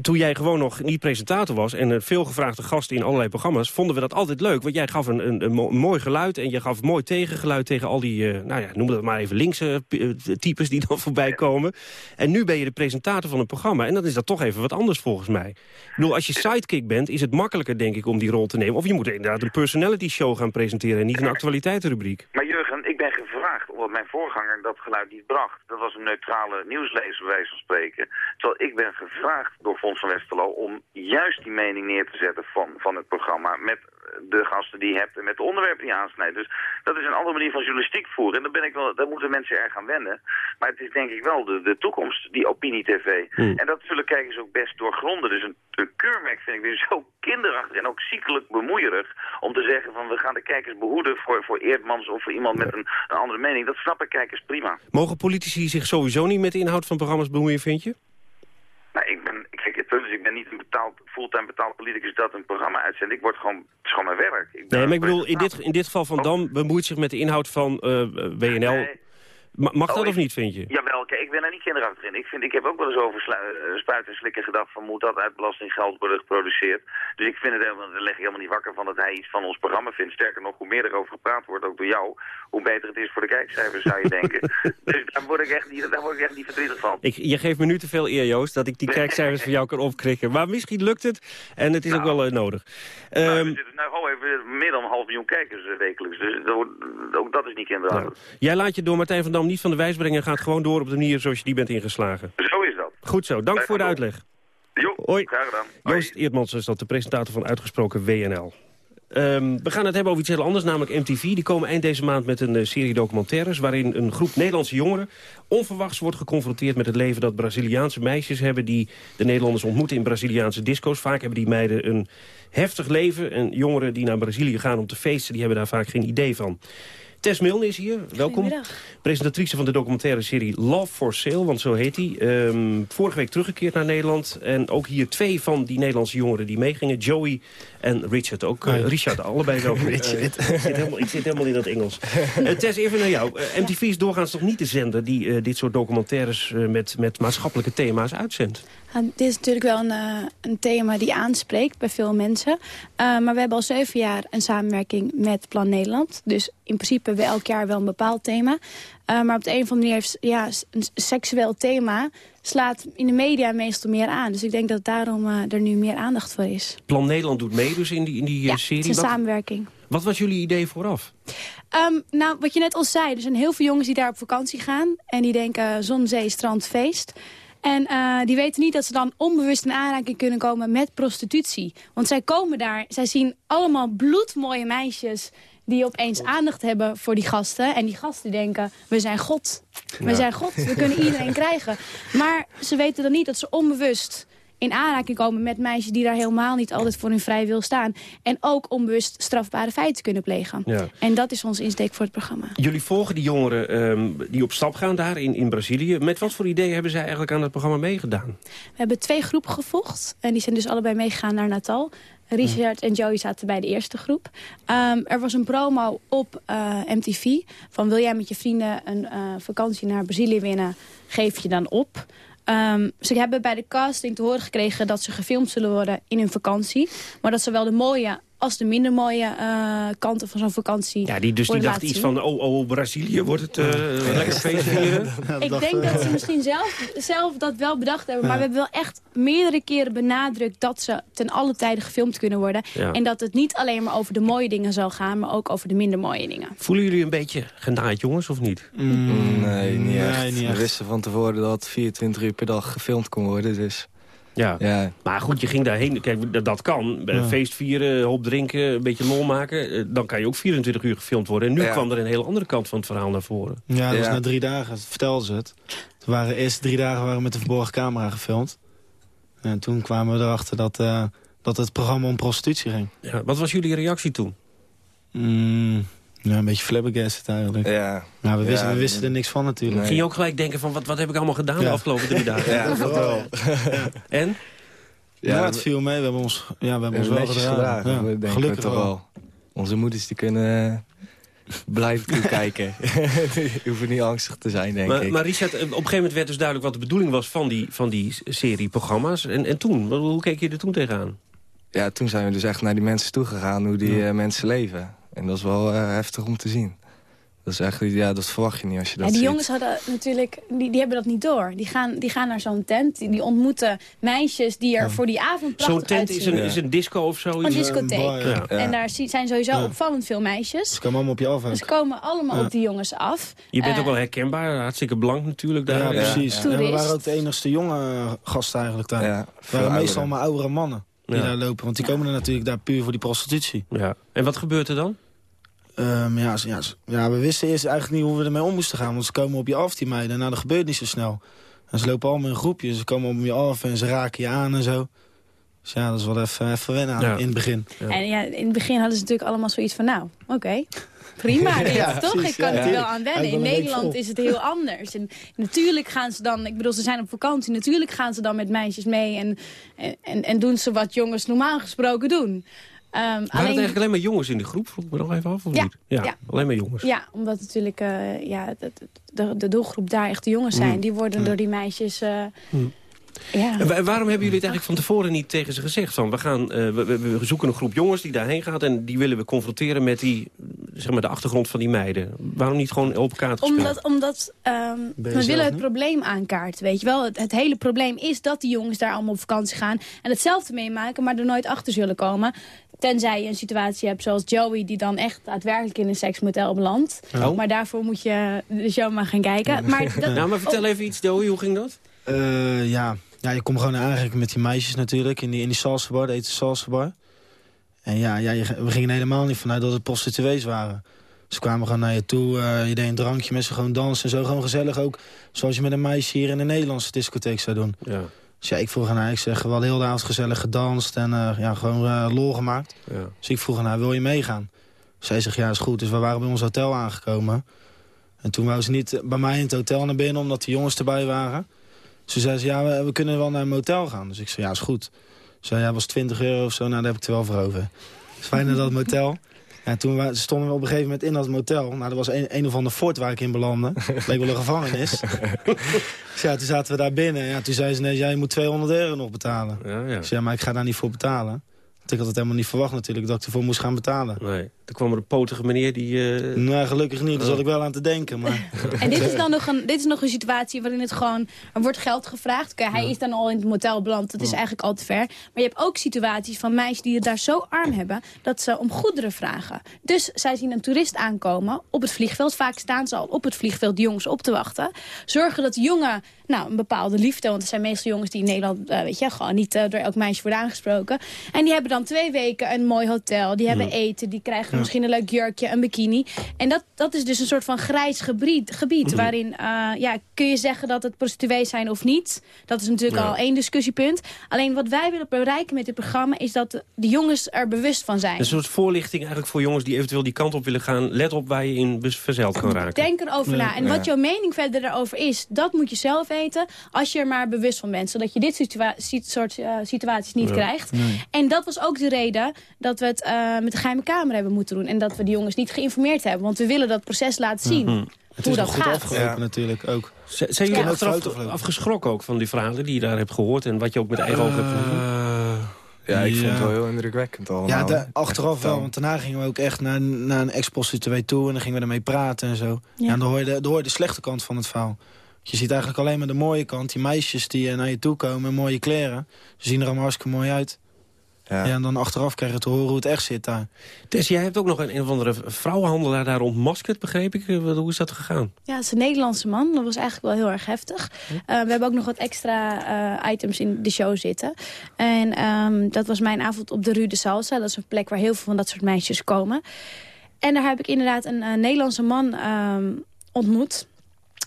toen jij gewoon nog niet presentator was... en een veelgevraagde gast in allerlei programma's... vonden we dat altijd leuk. Want jij gaf een, een, een mooi geluid en je gaf mooi tegengeluid... tegen al die, uh, nou ja, noem dat maar even linkse types die dan voorbij komen. En nu ben je de presentator van een programma. En dan is dat toch even wat anders volgens mij. Ik bedoel, als je sidekick bent, is het makkelijker denk ik om die rol te nemen. Of je moet inderdaad een personality show gaan presenteren... en niet een actualiteitenrubriek. Maar Jurgen, ik ben gevraagd omdat mijn voorganger dat geluid niet bracht. Dat was een neutrale nieuwslezer, wijze van spreken. Terwijl ik ben gevraagd door Fons van Westerlo om juist die mening neer te zetten van, van het programma. Met de gasten die je hebt en met de onderwerpen die je aansnijdt. Dus dat is een andere manier van journalistiek voeren. En daar, ben ik wel, daar moeten mensen erg aan wennen. Maar het is denk ik wel de, de toekomst, die opinie-tv. En dat zullen kijkers ook best doorgronden. Dus een, een keurmerk vind ik weer zo kinderachtig en ook ziekelijk bemoeierig... om te zeggen van we gaan de kijkers behoeden voor, voor Eerdmans of voor iemand met een, een andere mening. Dat snappen kijkers prima. Mogen politici zich sowieso niet met de inhoud van programma's bemoeien, vind je? Nou, ik ben, kijk, het punt is, ik ben niet een betaald, fulltime betaald politicus dat een programma uitzendt. Ik word gewoon, het is gewoon mijn werk. Ik Nee, maar ik bedoel, in dit, in dit geval Van Dam bemoeit zich met de inhoud van eh, WNL. Ma- Mag dat Oh, of niet, vind je? Jawel, kijk, ik ben daar niet kinderachtig in. Ik, vind, ik heb ook wel eens over eh, spuiten en slikken gedacht van moet dat uit belastinggeld worden geproduceerd. Dus ik vind het helemaal, daar leg ik helemaal niet wakker van dat hij iets van ons programma vindt. Sterker nog, hoe meer erover gepraat wordt, ook door jou, hoe beter het is voor de kijkcijfers, zou je denken. <laughs> dus daar word ik echt niet, daar word ik echt niet verdrietig van. Ik, je geeft me nu te veel eer, Joost, dat ik die <laughs> kijkcijfers van jou kan opkrikken. Maar misschien lukt het en het is ook wel eh, nodig. Nou, Ehm, we zitten nou gewoon even meer dan een half miljoen kijkers eh, wekelijks. Dus dat wordt- ook dat is niet kinderachtig. jij laat je door Martijn van Dam niet van de wijs brengen... en gaat gewoon door op de manier zoals je die bent ingeslagen. Zo is dat. Goed zo, dank voor de uitleg. Jo, Hoi. graag gedaan. Joost Eertmans is dat de presentator van Uitgesproken WNL. Ehm, we gaan het hebben over iets heel anders, namelijk MTV. Die komen eind deze maand met een eh, serie documentaires... waarin een groep Nederlandse jongeren onverwachts wordt geconfronteerd met het leven dat Braziliaanse meisjes hebben... die de Nederlanders ontmoeten in Braziliaanse disco's. Vaak hebben die meiden een heftig leven. En jongeren die naar Brazilië gaan om te feesten... die hebben daar vaak geen idee van. Tess Milne is hier, welkom. Presentatrice van de documentaire serie Love for Sale, want zo heet die. Ehm, vorige week teruggekeerd naar Nederland. En ook hier twee van die Nederlandse jongeren die meegingen. Joey en Richard ook. Eh. Richard, allebei welkom. <laughs> Richard. Eh, ik, zit helemaal, ik zit helemaal in dat Engels. Eh, Tess, even naar jou. MTV is doorgaans toch niet de zender die dit soort documentaires met, met maatschappelijke thema's uitzendt? Dit is natuurlijk wel een, eh, een thema die aanspreekt bij veel mensen. Eh, maar we hebben al zeven jaar een samenwerking met Plan Nederland. Dus in principe hebben we elk jaar wel een bepaald thema. Eh, maar op de een of andere manier heeft ja, een seksueel thema slaat in de media meestal meer aan. Dus ik denk dat daarom er nu meer aandacht voor is. Plan Nederland doet mee dus in die, in die Ja, serie. het is een Wat- samenwerking. wat was jullie idee vooraf? Ehm, nou, wat je net al zei, er zijn heel veel jongens die daar op vakantie gaan. En die denken zon, zee, strand, feest. En eh, die weten niet dat ze dan onbewust in aanraking kunnen komen met prostitutie. Want zij komen daar, zij zien allemaal bloedmooie meisjes die opeens aandacht hebben voor die gasten. En die gasten denken, we zijn God. We Ja. zijn God, we kunnen iedereen <laughs> krijgen. Maar ze weten dan niet dat ze onbewust in aanraking komen met meisjes die daar helemaal niet altijd voor hun vrij wil staan. En ook onbewust strafbare feiten kunnen plegen. Ja. En dat is onze insteek voor het programma. Jullie volgen die jongeren ehm, die op stap gaan daar in, in Brazilië. Met wat voor ideeën hebben zij eigenlijk aan het programma meegedaan? We hebben twee groepen gevolgd. En die zijn dus allebei meegegaan naar Natal. Richard en Joey zaten bij de eerste groep. Ehm, er was een promo op eh, MTV. Van wil jij met je vrienden een eh, vakantie naar Brazilië winnen? Geef je dan op. Ehm, ze hebben bij de casting te horen gekregen dat ze gefilmd zullen worden in hun vakantie. Maar dat zowel de mooie als de minder mooie eh, kanten van zo'n vakantie Ja, die, dus die dacht iets van, oh, oh, Brazilië wordt het eh, <laughs> lekker feest hier. <laughs> Ik denk dat ze misschien zelf, zelf dat wel bedacht hebben. Maar we hebben wel echt meerdere keren benadrukt... dat ze ten alle tijde gefilmd kunnen worden. Ja. En dat het niet alleen maar over de mooie dingen zal gaan... maar ook over de minder mooie dingen. Voelen jullie een beetje genaaid, jongens, of niet? Mm, nee, niet Nee, echt. niet We echt. wisten van tevoren dat het 24 uur per dag gefilmd kon worden, dus... Ja. ja. Maar goed, je ging daarheen. Kijk, dat, dat kan. Ja. feest vieren, hop drinken, een beetje lol maken. Eh, Dan kan je ook 24 uur gefilmd worden. En nu Ja. kwam er een hele andere kant van het verhaal naar voren. Ja, dat was na drie dagen, vertelden ze het. De waren, de eerste drie dagen waren met de verborgen camera gefilmd. En toen kwamen we erachter dat, eh, dat het programma om prostitutie ging. Ja, wat was jullie reactie toen? Mm, ja, een beetje flabbergasted eigenlijk. Ja. Nou, we, Ja, wisten, we wisten er niks van natuurlijk. Ging je ook gelijk denken van, wat, wat heb ik allemaal gedaan de afgelopen drie dagen? <laughs> Ja, dat wel. <laughs> En? Ja, het viel mee. We hebben ons, ja, we hebben We ons wel netjes gedragen. gedragen, Ja, we denken gelukkig toch wel. Onze moeders die kunnen eh, blijven toekijken. <laughs> die hoeven niet angstig te zijn, denk Maar, ik. maar Richard, op een gegeven moment werd dus duidelijk... wat de bedoeling was van die, van die serie programma's. En, en toen? Hoe keek je er toen tegenaan? Ja, toen zijn we dus echt naar die mensen toegegaan, hoe die Ja. eh, mensen leven. En dat is wel eh, heftig om te zien. Dat is echt, ja, dat verwacht je niet als je dat Ja, die ziet. jongens hadden natuurlijk, die, die hebben dat niet door. Die gaan, die gaan naar zo'n tent, die, die ontmoeten meisjes die er voor die avond prachtig Zo'n tent is een, is een disco of zo? Een discotheek. Ja. En daar zijn sowieso Ja. opvallend veel meisjes. Ze komen allemaal op je af. Ze komen allemaal Ja. op die jongens af. Je bent Eh, ook wel herkenbaar, hartstikke blank natuurlijk. Daar. Ja, precies. En we waren ook de enigste jonge gasten eigenlijk daar. Ja, veel waren meestal maar oudere mannen die Ja. daar lopen. Want die komen er natuurlijk daar puur voor die prostitutie. Ja. En wat gebeurt er dan? Ehm, ja, ja, ja, we wisten eerst eigenlijk niet hoe we ermee om moesten gaan. Want ze komen op je af, die meiden. Nou, dat gebeurt niet zo snel. En ze lopen allemaal in groepjes. Ze komen op je af en ze raken je aan en zo. Dus ja, dat is wel even, even wennen aan, Ja. in het begin. En ja, in het begin hadden ze natuurlijk allemaal zoiets van, nou, oké. Prima, dit, <laughs> Ja, toch? precies, ik kan ja. er wel aan wennen. In Nederland is het heel anders. En natuurlijk gaan ze dan, ik bedoel, ze zijn op vakantie. Natuurlijk gaan ze dan met meisjes mee en, en, en doen ze wat jongens normaal gesproken doen. Ehm, Waren het eigenlijk alleen maar jongens in de groep? Vroeg ik me nog even af, of Ja, niet? Ja, ja. alleen maar jongens. Ja, omdat natuurlijk eh, ja, de, de, de doelgroep daar echt de jongens zijn. Mm. Die worden door die meisjes... eh, Mm. Ja. En wa- waarom hebben jullie het eigenlijk van tevoren niet tegen ze gezegd? Van, we, gaan, eh, we, we- zoeken een groep jongens die daarheen gaat... en die willen we confronteren met die, zeg maar, de achtergrond van die meiden. Waarom niet gewoon open kaart gespeeld? Omdat, omdat ehm, we zelf willen het probleem aankaarten, weet je wel. Het, het hele probleem is dat die jongens daar allemaal op vakantie gaan... en hetzelfde meemaken, maar er nooit achter zullen komen. Tenzij je een situatie hebt zoals Joey... die dan echt daadwerkelijk in een seksmotel belandt. Oh. Maar daarvoor moet je de show maar gaan kijken. Maar dat, <laughs> nou, maar vertel even iets, Joey, hoe ging dat? Eh, ja. Ja, je komt gewoon aanraking met die meisjes natuurlijk. In die, in die salsa bar, de eten salsa bar. En ja, ja je, we gingen helemaal niet vanuit dat het prostituees waren. Ze kwamen gewoon naar je toe. eh, je deed een drankje met ze, gewoon dansen en zo. Gewoon gezellig ook. Zoals je met een meisje hier in een Nederlandse discotheek zou doen. Ja. Dus ja, ik vroeg aan haar, ik zeg, we hadden heel de avond gezellig gedanst en eh, ja, gewoon eh, lol gemaakt. Ja. Dus ik vroeg aan haar, wil je meegaan? Zij zegt, ja, is goed. Dus we waren bij ons hotel aangekomen. En toen wou ze niet bij mij in het hotel naar binnen, omdat de jongens erbij waren. Ze zei, ze, ja, we, kunnen wel naar een motel gaan. Dus ik zei, ja, is goed. Ze zei, ja, was 20 euro of zo, nou, daar heb ik er wel voor over. Dus fijn naar dat motel. Ja, toen stonden we op een gegeven moment in dat motel. Nou, er was een, een of ander fort waar ik in belandde. Leek wel een gevangenis. dus ja, toen zaten we daar binnen. Ja, toen zei ze, nee, jij moet 200 euro nog betalen. Ja, ja. Ik zei, ja, maar ik ga daar niet voor betalen. Want ik had het helemaal niet verwacht natuurlijk, dat ik ervoor moest gaan betalen. Nee, toen kwam er een potige meneer die... eh, Nou, gelukkig niet. Daar zat ik wel aan te denken. Maar... <laughs> En dit is dan nog een, dit is nog een situatie waarin het gewoon... Er wordt geld gevraagd. Oké, hij is dan al in het motel beland. Dat is eigenlijk al te ver. Maar je hebt ook situaties van meisjes die het daar zo arm hebben... dat ze om goederen vragen. Dus zij zien een toerist aankomen op het vliegveld. Vaak staan ze al op het vliegveld die jongens op te wachten. Zorgen dat jongen nou, een bepaalde liefde... want het zijn meestal jongens die in Nederland... eh, weet je, gewoon niet eh, door elk meisje worden aangesproken. En die hebben dan twee weken een mooi hotel. Die hebben eten. Die krijgen Ja. misschien een leuk jurkje, een bikini. En dat, dat is dus een soort van grijs gebied, gebied Mhm. waarin eh, ja, kun je zeggen dat het prostituees zijn of niet. Dat is natuurlijk Ja. al één discussiepunt. Alleen wat wij willen bereiken met dit programma is dat de, jongens er bewust van zijn. Een soort voorlichting eigenlijk voor jongens die eventueel die kant op willen gaan. Let op waar je in verzeild kan raken. Denk erover na. En wat jouw mening verder daarover is, dat moet je zelf weten. Als je er maar bewust van bent. Zodat je dit situa soort eh, situaties niet Ja. krijgt. Nee. En dat was ook de reden dat we het eh, met de geheime kamer hebben moeten doen. En dat we die jongens niet geïnformeerd hebben. Want we willen dat proces laten zien. Mhm. Het Hoe is dat nog goed gaat. afgelopen natuurlijk ook. Z- Zijn jullie Ja. achteraf afgeschrokken ook van die verhalen die je daar hebt gehoord... en wat je ook met eigen ogen hebt gezien? Ja, ik vond het wel heel indrukwekkend allemaal. Ja, achteraf wel. Want daarna gingen we ook echt naar, naar een ex-prostituee toe. En dan gingen we ermee praten en zo. Ja. en dan hoor, je de, dan hoor je de slechte kant van het verhaal. Je ziet eigenlijk alleen maar de mooie kant. Die meisjes die eh, naar je toe komen mooie kleren. Ze zien er allemaal hartstikke mooi uit. Ja. en dan achteraf krijg je te horen hoe het echt zit daar. Tess, jij hebt ook nog een, een of andere vrouwenhandelaar daar ontmaskerd, begreep ik. Eh, Hoe is dat gegaan? Ja, het is een Nederlandse man. Dat was eigenlijk wel heel erg heftig. Eh, we hebben ook nog wat extra eh, items in de show zitten. En ehm, dat was mijn avond op de Rue de Salsa. Dat is een plek waar heel veel van dat soort meisjes komen. En daar heb ik inderdaad een eh, Nederlandse man ehm, ontmoet...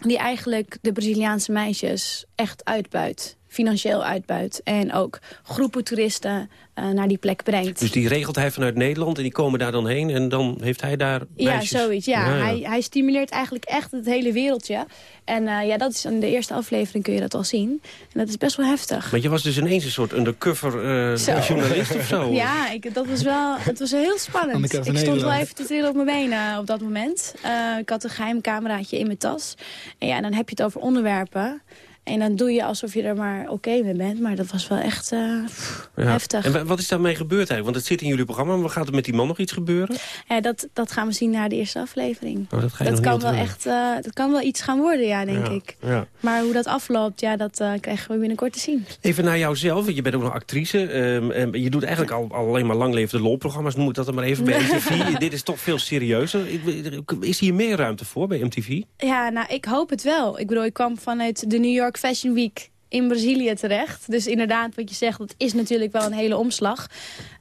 die eigenlijk de Braziliaanse meisjes echt uitbuit. Financieel uitbuit. En ook groepen toeristen eh, naar die plek brengt. Dus die regelt hij vanuit Nederland en die komen daar dan heen... en dan heeft hij daar Ja, meisjes. zoiets. Ja. Hij, hij stimuleert eigenlijk echt het hele wereldje. En eh, ja, dat is in de eerste aflevering kun je dat al zien. En dat is best wel heftig. Want je was dus ineens een soort undercover eh, Zo. journalist of zo? <laughs> Ja, ik, dat was wel het was heel spannend. Ik stond wel even te trillen op mijn benen op dat moment. Eh, ik had een geheim cameraatje in mijn tas. En ja, dan heb je het over onderwerpen. En dan doe je alsof je er maar oké mee bent. Maar dat was wel echt uh, ja. heftig. En wat is daarmee gebeurd eigenlijk? Want het zit in jullie programma. Maar gaat er met die man nog iets gebeuren? Ja, dat, dat gaan we zien na de eerste aflevering. Oh, dat, dat kan wel echt, uh, dat kan wel iets gaan worden, ja, denk ja. ik. Ja. Maar hoe dat afloopt, ja, dat uh, krijgen we binnenkort te zien. Even naar jouzelf. Je bent ook nog actrice. Um, je doet eigenlijk al, al alleen maar lang levende lolprogramma's. Noem ik dat dan maar even bij <laughs> MTV. Dit is toch veel serieuzer. Is hier meer ruimte voor bij MTV? Ja, nou, ik hoop het wel. Ik bedoel, ik kwam vanuit de New York Fashion Week in Brazilië terecht. Dus inderdaad, wat je zegt, dat is natuurlijk wel een hele omslag.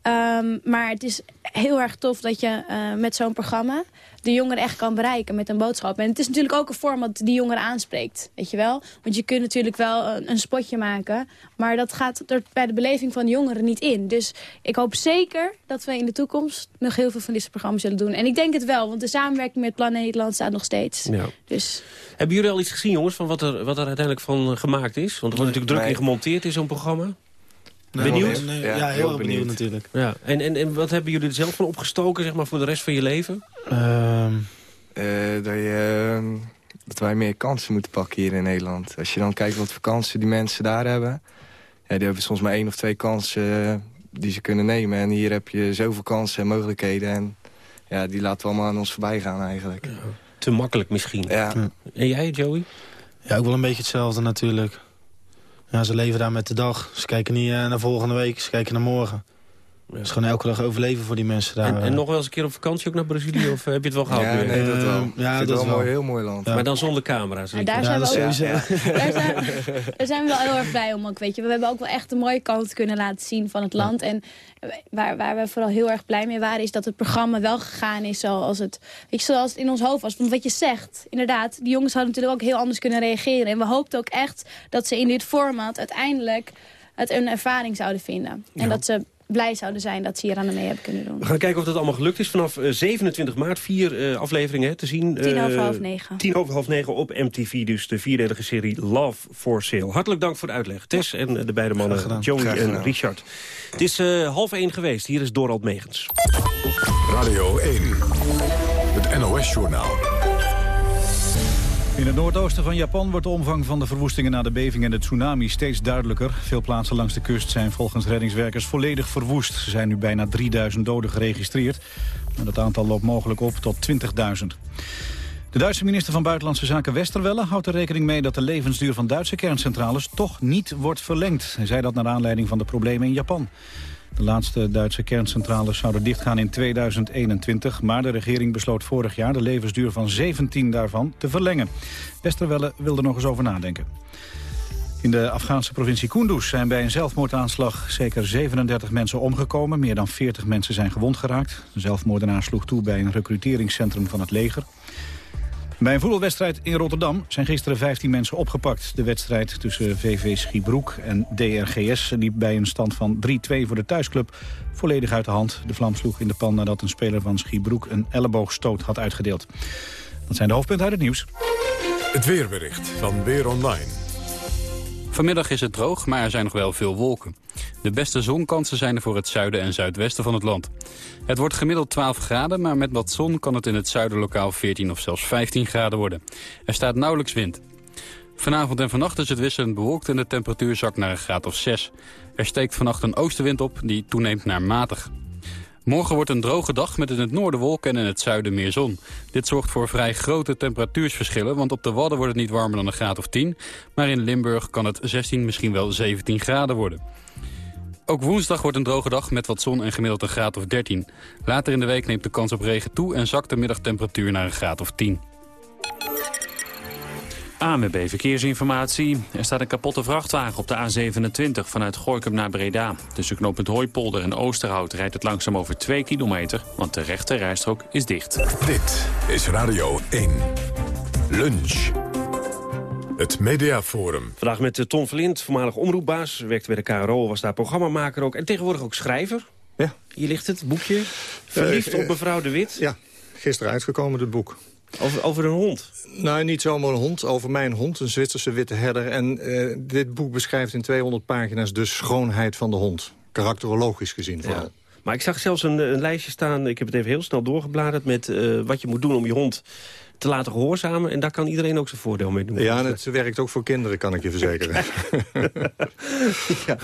Um, maar het is heel erg tof dat je uh, met zo'n programma de jongeren echt kan bereiken met een boodschap. En het is natuurlijk ook een vorm dat die jongeren aanspreekt, weet je wel. Want je kunt natuurlijk wel een, een spotje maken, maar dat gaat er bij de beleving van de jongeren niet in. Dus ik hoop zeker dat we in de toekomst nog heel veel van deze programma's zullen doen. En ik denk het wel, want de samenwerking met Plan Nederland staat nog steeds. Ja. Dus... Hebben jullie al iets gezien, jongens, van wat er, wat er uiteindelijk van gemaakt is? Want er wordt natuurlijk druk Nee. in gemonteerd in zo'n programma. Nee, Benieuwd? nee, Ja, ja, heel, heel erg benieuwd benieuwd. natuurlijk. Ja. En, en, en wat hebben jullie er zelf van opgestoken, zeg maar, voor de rest van je leven? Ehm, Eh, dat, je, ehm, dat wij meer kansen moeten pakken hier in Nederland. Als je dan kijkt wat voor kansen die mensen daar hebben... Ja, die hebben soms maar één of twee kansen eh, die ze kunnen nemen. En hier heb je zoveel kansen en mogelijkheden. En ja, die laten we allemaal aan ons voorbij gaan eigenlijk. Te makkelijk misschien. Ja. En jij, Joey? ja, ook wel een beetje hetzelfde natuurlijk. Ja, ze leven daar met de dag. Ze kijken niet eh, naar volgende week, ze kijken naar morgen. Het is gewoon elke dag overleven voor die mensen daar. En, en nog wel eens een keer op vakantie ook naar Brazilië? Of eh, heb je het wel gehad Ja, nee, dat wel. Eh, Ik ja, dat wel is een wel. mooi, heel mooi land. Ja. Maar dan zonder camera's. En daar Ja, zijn, we ook, <laughs> daar, zijn, daar zijn we wel heel erg blij om. Ook, weet je. We hebben ook wel echt een mooie kant kunnen laten zien van het land. En waar, waar we vooral heel erg blij mee waren... is dat het programma wel gegaan is zoals het, weet je, zoals het in ons hoofd was. Want wat je zegt, inderdaad... die jongens hadden natuurlijk ook heel anders kunnen reageren. En we hoopten ook echt dat ze in dit format uiteindelijk... het een ervaring zouden vinden. En Ja. dat ze blij zouden zijn dat ze hier aan mee hebben kunnen doen. We gaan kijken of dat allemaal gelukt is. Vanaf eh, 27 maart vier eh, afleveringen te zien. Tien eh, over half negen. Tien over half negen op MTV. Dus de vierdelige serie Love for Sale. Hartelijk dank voor de uitleg. Tess en eh, de beide mannen. Joey en. Richard. Het is eh, half één geweest. Hier is Dorald Megens. Radio 1. Het NOS-journaal. In het noordoosten van Japan wordt de omvang van de verwoestingen na de beving en de tsunami steeds duidelijker. Veel plaatsen langs de kust zijn volgens reddingswerkers volledig verwoest. Er zijn nu bijna 3000 doden geregistreerd. Maar dat aantal loopt mogelijk op tot 20.000. De Duitse minister van Buitenlandse Zaken Westerwelle houdt er rekening mee dat de levensduur van Duitse kerncentrales toch niet wordt verlengd. Hij zei dat naar aanleiding van de problemen in Japan. De laatste Duitse kerncentrales zouden dichtgaan in 2021... maar de regering besloot vorig jaar de levensduur van 17 daarvan te verlengen. Westerwelle wil er nog eens over nadenken. In de Afghaanse provincie Kunduz zijn bij een zelfmoordaanslag zeker 37 mensen omgekomen. Meer dan 40 mensen zijn gewond geraakt. De zelfmoordenaar sloeg toe bij een recruteringscentrum van het leger. Bij een voetbalwedstrijd in Rotterdam zijn gisteren 15 mensen opgepakt. De wedstrijd tussen VV Schiebroek en DRGS liep bij een stand van 3-2 voor de thuisclub volledig uit de hand. De vlam sloeg in de pan nadat een speler van Schiebroek een elleboogstoot had uitgedeeld. Dat zijn de hoofdpunten uit het nieuws. Het weerbericht van Weer Online. Vanmiddag is het droog, maar er zijn nog wel veel wolken. De beste zonkansen zijn er voor het zuiden en zuidwesten van het land. Het wordt gemiddeld 12 graden, maar met wat zon kan het in het zuiden lokaal 14 of zelfs 15 graden worden. Er staat nauwelijks wind. Vanavond en vannacht is het wisselend bewolkt en de temperatuur zakt naar een graad of 6. Er steekt vannacht een oostenwind op die toeneemt naar matig. Morgen wordt een droge dag met in het noorden wolken en in het zuiden meer zon. Dit zorgt voor vrij grote temperatuursverschillen, want op de Wadden wordt het niet warmer dan een graad of 10. Maar in Limburg kan het 16, misschien wel 17 graden worden. Ook woensdag wordt een droge dag met wat zon en gemiddeld een graad of 13. Later in de week neemt de kans op regen toe en zakt de middagtemperatuur naar een graad of 10. AMB Verkeersinformatie. Er staat een kapotte vrachtwagen op de A27 vanuit Gorkum naar Breda. Tussen knooppunt Hooipolder en Oosterhout rijdt het langzaam over 2 kilometer... want de rechte rijstrook is dicht. Dit is Radio 1. Lunch. Het Mediaforum. Vandaag met eh, Ton Verlind, voormalig omroepbaas. Werkte bij de KRO, was daar programmamaker ook. En tegenwoordig ook schrijver. Ja. Hier ligt het, boekje. Verliefd Eh, op mevrouw De Wit. Ja, gisteren uitgekomen het boek. Over, over een hond? Nou, niet zomaar een hond, over mijn hond, een Zwitserse witte herder. En eh, dit boek beschrijft in 200 pagina's de schoonheid van de hond. Karakterologisch gezien vooral. Maar Maar ik zag zelfs een, een lijstje staan, ik heb het even heel snel doorgebladerd... met eh, wat je moet doen om je hond te laten gehoorzamen. En daar kan iedereen ook zijn voordeel mee doen. Ja, en het werkt ook voor kinderen, kan ik je verzekeren. <laughs> ja.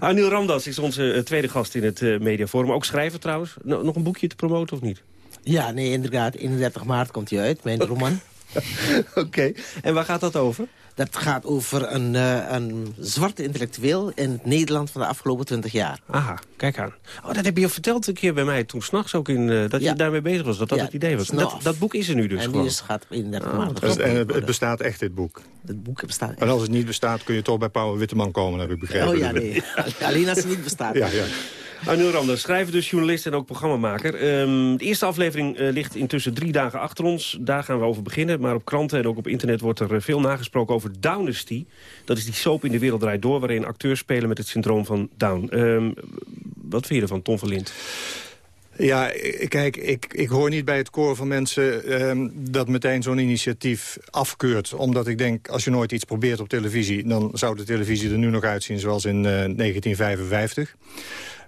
Anil Ramdas is onze eh, tweede gast in het mediaforum. Ook schrijver trouwens. No- nog een boekje te promoten of niet? Ja, nee, inderdaad. 31 maart komt hij uit, mijn roman. <laughs> Oké. En waar gaat dat over? Dat gaat over een, eh, een zwarte intellectueel in het Nederland van de afgelopen 20 jaar. Aha, kijk aan. Oh, dat heb je verteld een keer bij mij toen s'nachts ook in, eh, dat Ja. je daarmee bezig was. Dat dat Ja, het idee was. Dat, dat boek is er nu dus en gewoon. is, gaat 31 Ah, maart. Dus, en het, het bestaat echt, dit boek. Het boek bestaat En als het niet bestaat, kun je toch bij Paul Witteman komen, heb ik begrepen. Oh ja, nee. <laughs> Alleen als het niet bestaat. Ja, ja. Anil Ramdas, schrijver dus, journalist en ook programmamaker. Ehm, de eerste aflevering eh, ligt intussen drie dagen achter ons. Daar gaan we over beginnen. Maar op kranten en ook op internet wordt er eh, veel nagesproken over Downesty. Dat is die soap in de wereld draait door... waarin acteurs spelen met het syndroom van Down. Ehm, wat vind je ervan, Tom van Lint? Ja, kijk, ik, ik hoor niet bij het koor van mensen ehm, dat meteen zo'n initiatief afkeurt. Omdat ik denk, als je nooit iets probeert op televisie... dan zou de televisie er nu nog uitzien zoals in eh, 1955.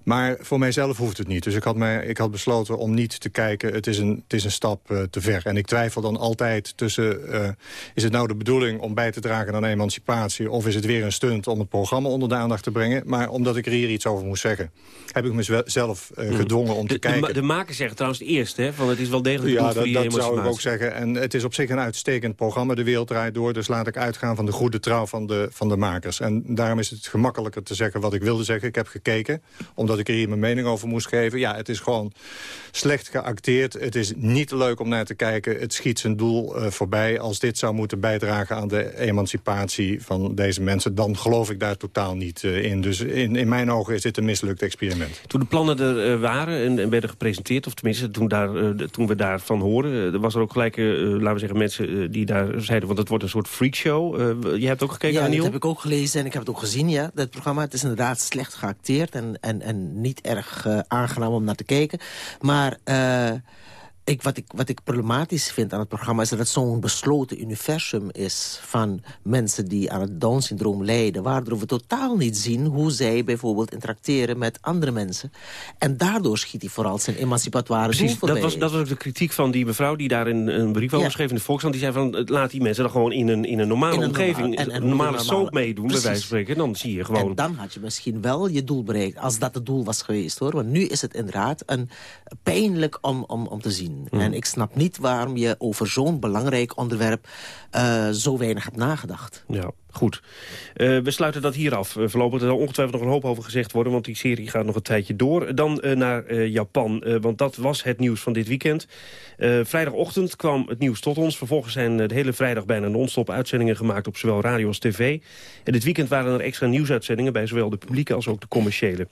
Maar voor mijzelf hoeft het niet. Dus ik had, mij, ik had besloten om niet te kijken. Het is een, het is een stap eh, te ver. En ik twijfel dan altijd tussen... eh, is het nou de bedoeling om bij te dragen aan emancipatie... of is het weer een stunt om het programma onder de aandacht te brengen? Maar omdat ik er hier iets over moest zeggen... heb ik mezelf eh, gedwongen om te de, de, kijken. ma- de makers zeggen trouwens het eerste, hè? Van het is wel degelijk Ja, goed voor dat, die dat zou ik ook zeggen. En het is op zich een uitstekend programma. De wereld draait door. Dus laat ik uitgaan van de goede trouw van de, van de makers. En daarom is het gemakkelijker te zeggen wat ik wilde zeggen. Ik heb gekeken, omdat ik er hier mijn mening over moest geven. Ja, het is gewoon slecht geacteerd. Het is niet leuk om naar te kijken. Het schiet zijn doel eh, voorbij. Als dit zou moeten bijdragen aan de emancipatie van deze mensen... dan geloof ik daar totaal niet eh, in. Dus in, in mijn ogen is dit een mislukt experiment. Toen de plannen er eh, waren en, en werden gepresenteerd... of tenminste toen, daar, toen we daarvan hoorden... er was er ook gelijk, laten we zeggen, mensen die daar zeiden... want het wordt een soort freakshow. Eh, je hebt ook gekeken, Ja, Aniel? dat heb ik ook gelezen en ik heb het ook gezien, ja. Dat programma, het is inderdaad slecht geacteerd en, en, en niet erg eh, aangenaam om naar te kijken. Maar eh, ik, wat, ik, wat ik problematisch vind aan het programma... is dat het zo'n besloten universum is van mensen die aan het Down-syndroom lijden... waardoor we totaal niet zien hoe zij bijvoorbeeld interacteren met andere mensen. En daardoor schiet hij vooral zijn emancipatoire doel Precies, voorbij. dat was, dat was ook de kritiek van die mevrouw die daar een, een brief over Ja. schreef in de Volkskrant. Die zei van, laat die mensen dan gewoon in een, in een normale In een omgeving... normaal- en- en een normale soap meedoen, bij Precies. wijze van spreken. Dan zie je gewoon... En dan had je misschien wel je doel bereikt, als dat het doel was geweest. hoor. Want nu is het inderdaad een, pijnlijk om, om, om te zien. Mhm. En ik snap niet waarom je over zo'n belangrijk onderwerp... eh, zo weinig hebt nagedacht. Ja, goed. Eh, we sluiten dat hier af. Uh, voorlopig er zal ongetwijfeld nog een hoop over gezegd worden... want die serie gaat nog een tijdje door. Dan naar Japan, want dat was het nieuws van dit weekend. Vrijdagochtend kwam het nieuws tot ons. Vervolgens zijn de hele vrijdag bijna non-stop uitzendingen gemaakt... op zowel radio als tv. En dit weekend waren er extra nieuwsuitzendingen... bij zowel de publieke als ook de commerciële.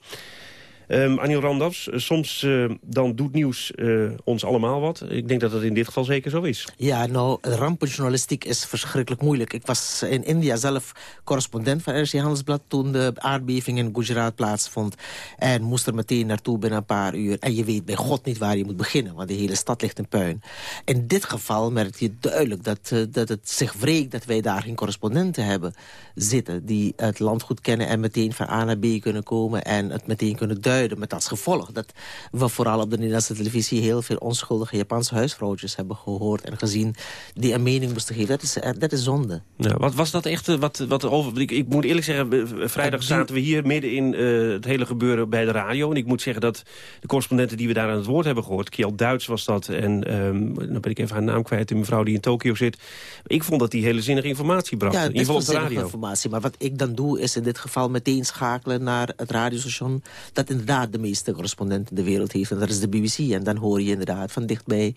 Um, Anil Randavs, uh, soms uh, dan doet nieuws uh, ons allemaal wat. Ik denk dat dat in dit geval zeker zo is. Ja, nou, rampenjournalistiek is verschrikkelijk moeilijk. Ik was in India zelf correspondent van RC Handelsblad... toen de aardbeving in Gujarat plaatsvond. En moest er meteen naartoe binnen een paar uur. En je weet bij God niet waar je moet beginnen... want de hele stad ligt in puin. In dit geval merk je duidelijk dat, dat het zich wreekt... dat wij daar geen correspondenten hebben zitten... die het land goed kennen en meteen van A naar B kunnen komen... en het meteen kunnen duiden met als gevolg dat we vooral op de Nederlandse televisie... heel veel onschuldige Japanse huisvrouwtjes hebben gehoord en gezien... die een mening moesten geven. Dat is, dat is zonde. Ja, wat was dat echt? Wat, wat over, ik, ik moet eerlijk zeggen, vrijdag zaten we hier midden in uh, het hele gebeuren bij de radio. En ik moet zeggen dat de correspondenten die we daar aan het woord hebben gehoord... Kiel Duits was dat en um, dan ben ik even haar naam kwijt... de mevrouw die in Tokio zit. Ik vond dat die hele zinnige informatie bracht. Ja, in ieder geval op de radio. informatie. Maar wat ik dan doe is in dit geval meteen schakelen naar het radiostation... dat de meeste correspondenten in de wereld heeft. En dat is de BBC. En dan hoor je inderdaad van dichtbij...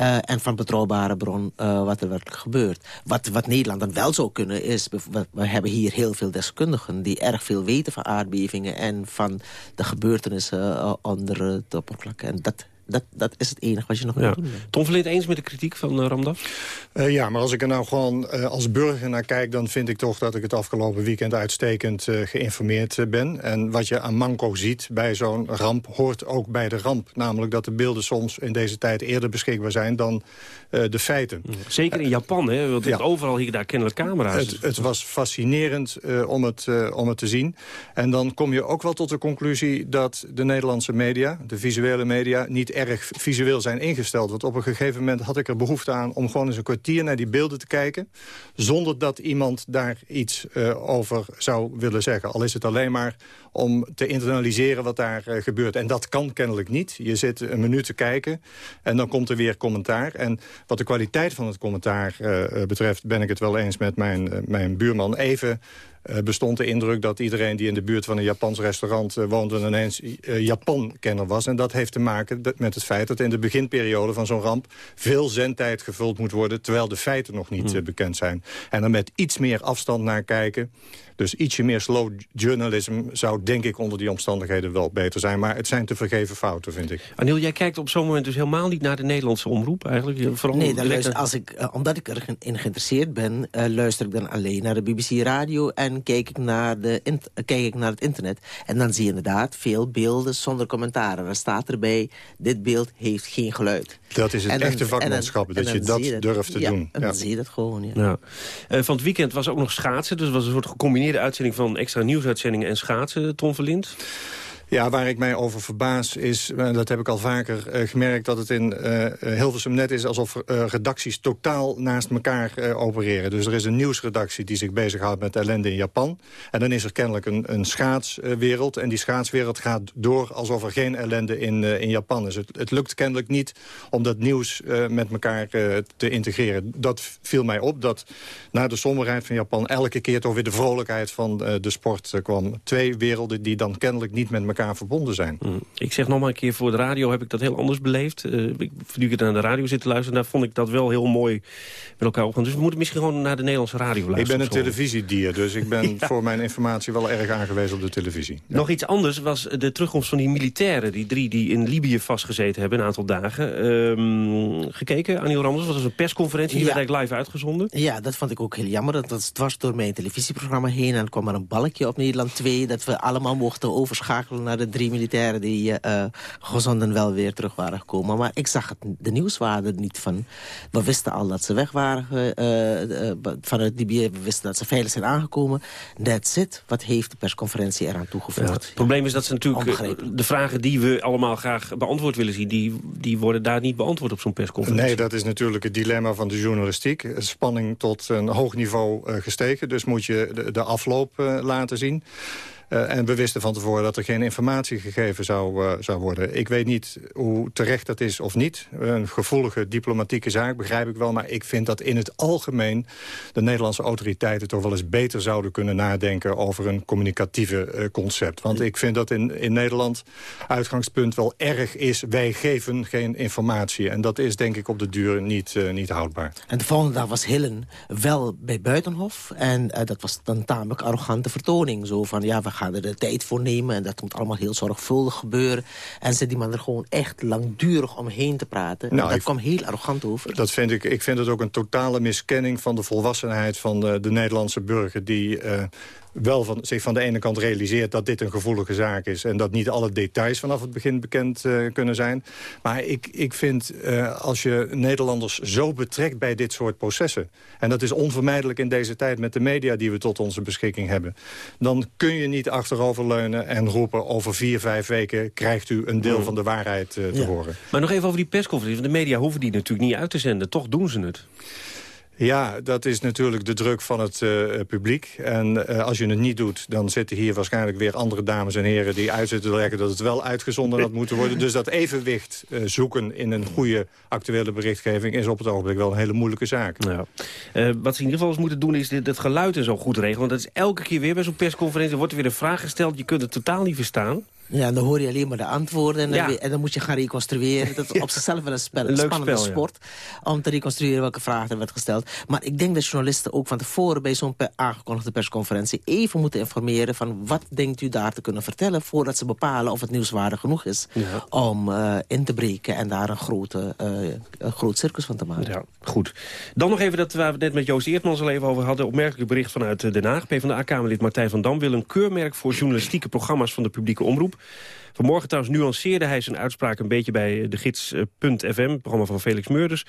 Uh, en van betrouwbare bron uh, wat er werkelijk gebeurt. Wat, wat Nederland dan wel zou kunnen is... We, hebben hier heel veel deskundigen... die erg veel weten van aardbevingen... en van de gebeurtenissen onder het oppervlak. En dat Dat, dat is het enige wat je nog Ja. kunt doen. Tom Verlint eens met de kritiek van uh, Ramdas? Uh, ja, maar als ik er nou gewoon uh, als burger naar kijk... dan vind ik toch dat ik het afgelopen weekend uitstekend uh, geïnformeerd ben. En wat je aan manco ziet bij zo'n ramp hoort ook bij de ramp. Namelijk dat de beelden soms in deze tijd eerder beschikbaar zijn dan de feiten. Zeker in Japan, hè? want ja. overal hier daar kennelijk camera's. Het, het was fascinerend om, het, om het te zien. En dan kom je ook wel tot de conclusie dat de Nederlandse media... de visuele media, niet erg visueel zijn ingesteld. Want op een gegeven moment had ik er behoefte aan... om gewoon eens een kwartier naar die beelden te kijken... zonder dat iemand daar iets uh, over zou willen zeggen. Al is het alleen maar om te internaliseren wat daar uh, gebeurt. En dat kan kennelijk niet. Je zit een minuut te kijken en dan komt er weer commentaar. En wat de kwaliteit van het commentaar uh, betreft... ben ik het wel eens met mijn, mijn buurman. Even bestond de indruk dat iedereen die in de buurt van een Japans restaurant uh, woonde... ineens uh, Japan-kenner was. En dat heeft te maken met het feit dat in de beginperiode van zo'n ramp... veel zendtijd gevuld moet worden, terwijl de feiten nog niet Hmm. bekend zijn. En er met iets meer afstand naar kijken... Dus ietsje meer slow journalism zou denk ik onder die omstandigheden wel beter zijn. Maar het zijn te vergeven fouten, vind ik. Anil, jij kijkt op zo'n moment dus helemaal niet naar de Nederlandse omroep eigenlijk? Vooral nee, dan luister, als ik, uh, omdat ik erin geïnteresseerd ben... Uh, luister ik dan alleen naar de BBC Radio en kijk ik, naar de uh, kijk ik naar het internet. En dan zie je inderdaad veel beelden zonder commentaren. Er staat erbij, dit beeld heeft geen geluid. Dat is het en dan, echte vakmanschap, dat je dat, je durft te ja, doen. En dan zie je dat gewoon, ja. ja. Uh, van het weekend was ook nog schaatsen. Dus het was een soort gecombineerde uitzending van extra nieuwsuitzendingen en schaatsen, Tom Verlind. Ja, waar ik mij over verbaas is, dat heb ik al vaker uh, gemerkt... dat het in uh, Hilversum net is alsof uh, redacties totaal naast elkaar opereren. Dus er is een nieuwsredactie die zich bezighoudt met ellende in Japan. En dan is er kennelijk een, een schaatswereld. En die schaatswereld gaat door alsof er geen ellende in, in Japan is. Het, het, lukt kennelijk niet om dat nieuws met elkaar te integreren. Dat viel mij op, dat na de somberheid van Japan... elke keer toch weer de vrolijkheid van de sport kwam. Twee werelden die dan kennelijk niet met elkaar verbonden zijn. Mm. Ik zeg nog maar een keer, voor de radio heb ik dat heel anders beleefd. Uh, ik, nu ik naar de radio zit te luisteren, daar vond ik dat wel heel mooi met elkaar opgaan. Dus we moeten misschien gewoon naar de Nederlandse radio luisteren. Ik ben een televisiedier, dus ik ben <laughs> ja. voor mijn informatie wel erg aangewezen op de televisie. Ja. Nog iets anders was de terugkomst van die militairen, die drie die in Libië vastgezeten hebben een aantal dagen. Um, gekeken, Aniel Randers, was een persconferentie, die ja. werd live uitgezonden. Ja, dat vond ik ook heel jammer. Dat was dwars door mijn televisieprogramma heen en dan kwam er een balkje op Nederland 2, dat we allemaal mochten overschakelen naar de drie militairen die uh, gezonden wel weer terug waren gekomen. Maar ik zag het, de nieuwswaarde niet van. We wisten al dat ze weg waren uh, uh, vanuit Libië. We wisten dat ze veilig zijn aangekomen. That's it. Wat heeft de persconferentie eraan toegevoegd? Ja, het probleem is dat ze natuurlijk de vragen die we allemaal graag beantwoord willen zien... die, die worden daar niet beantwoord op zo'n persconferentie. Nee, dat is natuurlijk het dilemma van de journalistiek. Spanning tot een hoog niveau gestegen. Dus moet je de, de afloop laten zien. Uh, en we wisten van tevoren dat er geen informatie gegeven zou, uh, zou worden. Ik weet niet hoe terecht dat is of niet. Een gevoelige diplomatieke zaak, begrijp ik wel. Maar ik vind dat in het algemeen de Nederlandse autoriteiten... toch wel eens beter zouden kunnen nadenken over een communicatieve uh, concept. Want ik vind dat in, in Nederland uitgangspunt wel erg is... wij geven geen informatie. En dat is denk ik op de duur niet, niet houdbaar. En de volgende dag was Hillen wel bij Buitenhof. En dat was een tamelijk arrogante vertoning. Zo van, ja, we gaan er de tijd voor nemen. En dat moet allemaal heel zorgvuldig gebeuren. En zit die man er gewoon echt langdurig omheen te praten. Nou, dat ik, kwam heel arrogant over. Dat vind ik, ik vind het ook een totale miskenning van de volwassenheid van de, de Nederlandse burger. Die uh, wel van, zich van de ene kant realiseert dat dit een gevoelige zaak is... en dat niet alle details vanaf het begin bekend uh, kunnen zijn. Maar ik, ik vind, uh, als je Nederlanders zo betrekt bij dit soort processen... en dat is onvermijdelijk in deze tijd met de media die we tot onze beschikking hebben... dan kun je niet achteroverleunen en roepen... over vier, vijf weken krijgt u een deel van de waarheid uh, te ja. horen. Maar nog even over die persconferentie. De media hoeven die natuurlijk niet uit te zenden. Toch doen ze het. Ja, dat is natuurlijk de druk van het uh, publiek. En uh, als je het niet doet, dan zitten hier waarschijnlijk weer andere dames en heren... die uit te leggen dat het wel uitgezonden had moeten worden. Dus dat evenwicht uh, zoeken in een goede actuele berichtgeving... is op het ogenblik wel een hele moeilijke zaak. Ja. wat ze in ieder geval eens moeten doen, is dit, het geluid zo goed regelen. Want dat is elke keer weer bij zo'n persconferentie. Er wordt weer een vraag gesteld, je kunt het totaal niet verstaan. Ja, dan hoor je alleen maar de antwoorden en dan, Ja. weer- en dan moet je gaan reconstrueren. Dat is <laughs> op zichzelf wel een, spel, Een leuk spannende spel, ja. sport om te reconstrueren welke vragen er werd gesteld. Maar ik denk dat journalisten ook van tevoren bij zo'n aangekondigde persconferentie even moeten informeren van wat denkt u daar te kunnen vertellen voordat ze bepalen of het nieuwswaardig genoeg is Ja. om eh, in te breken en daar een, grote, een groot circus van te maken. Ja, goed. Dan nog even dat waar we net met Joost Eertmans al even over hadden. Opmerkelijk bericht vanuit eh, Den Haag. PvdA-kamerlid Martijn van Dam wil een keurmerk voor journalistieke programma's van de publieke omroep. Vanmorgen trouwens nuanceerde hij zijn uitspraak een beetje bij eh, de gids.fm, het programma van Felix Meurders.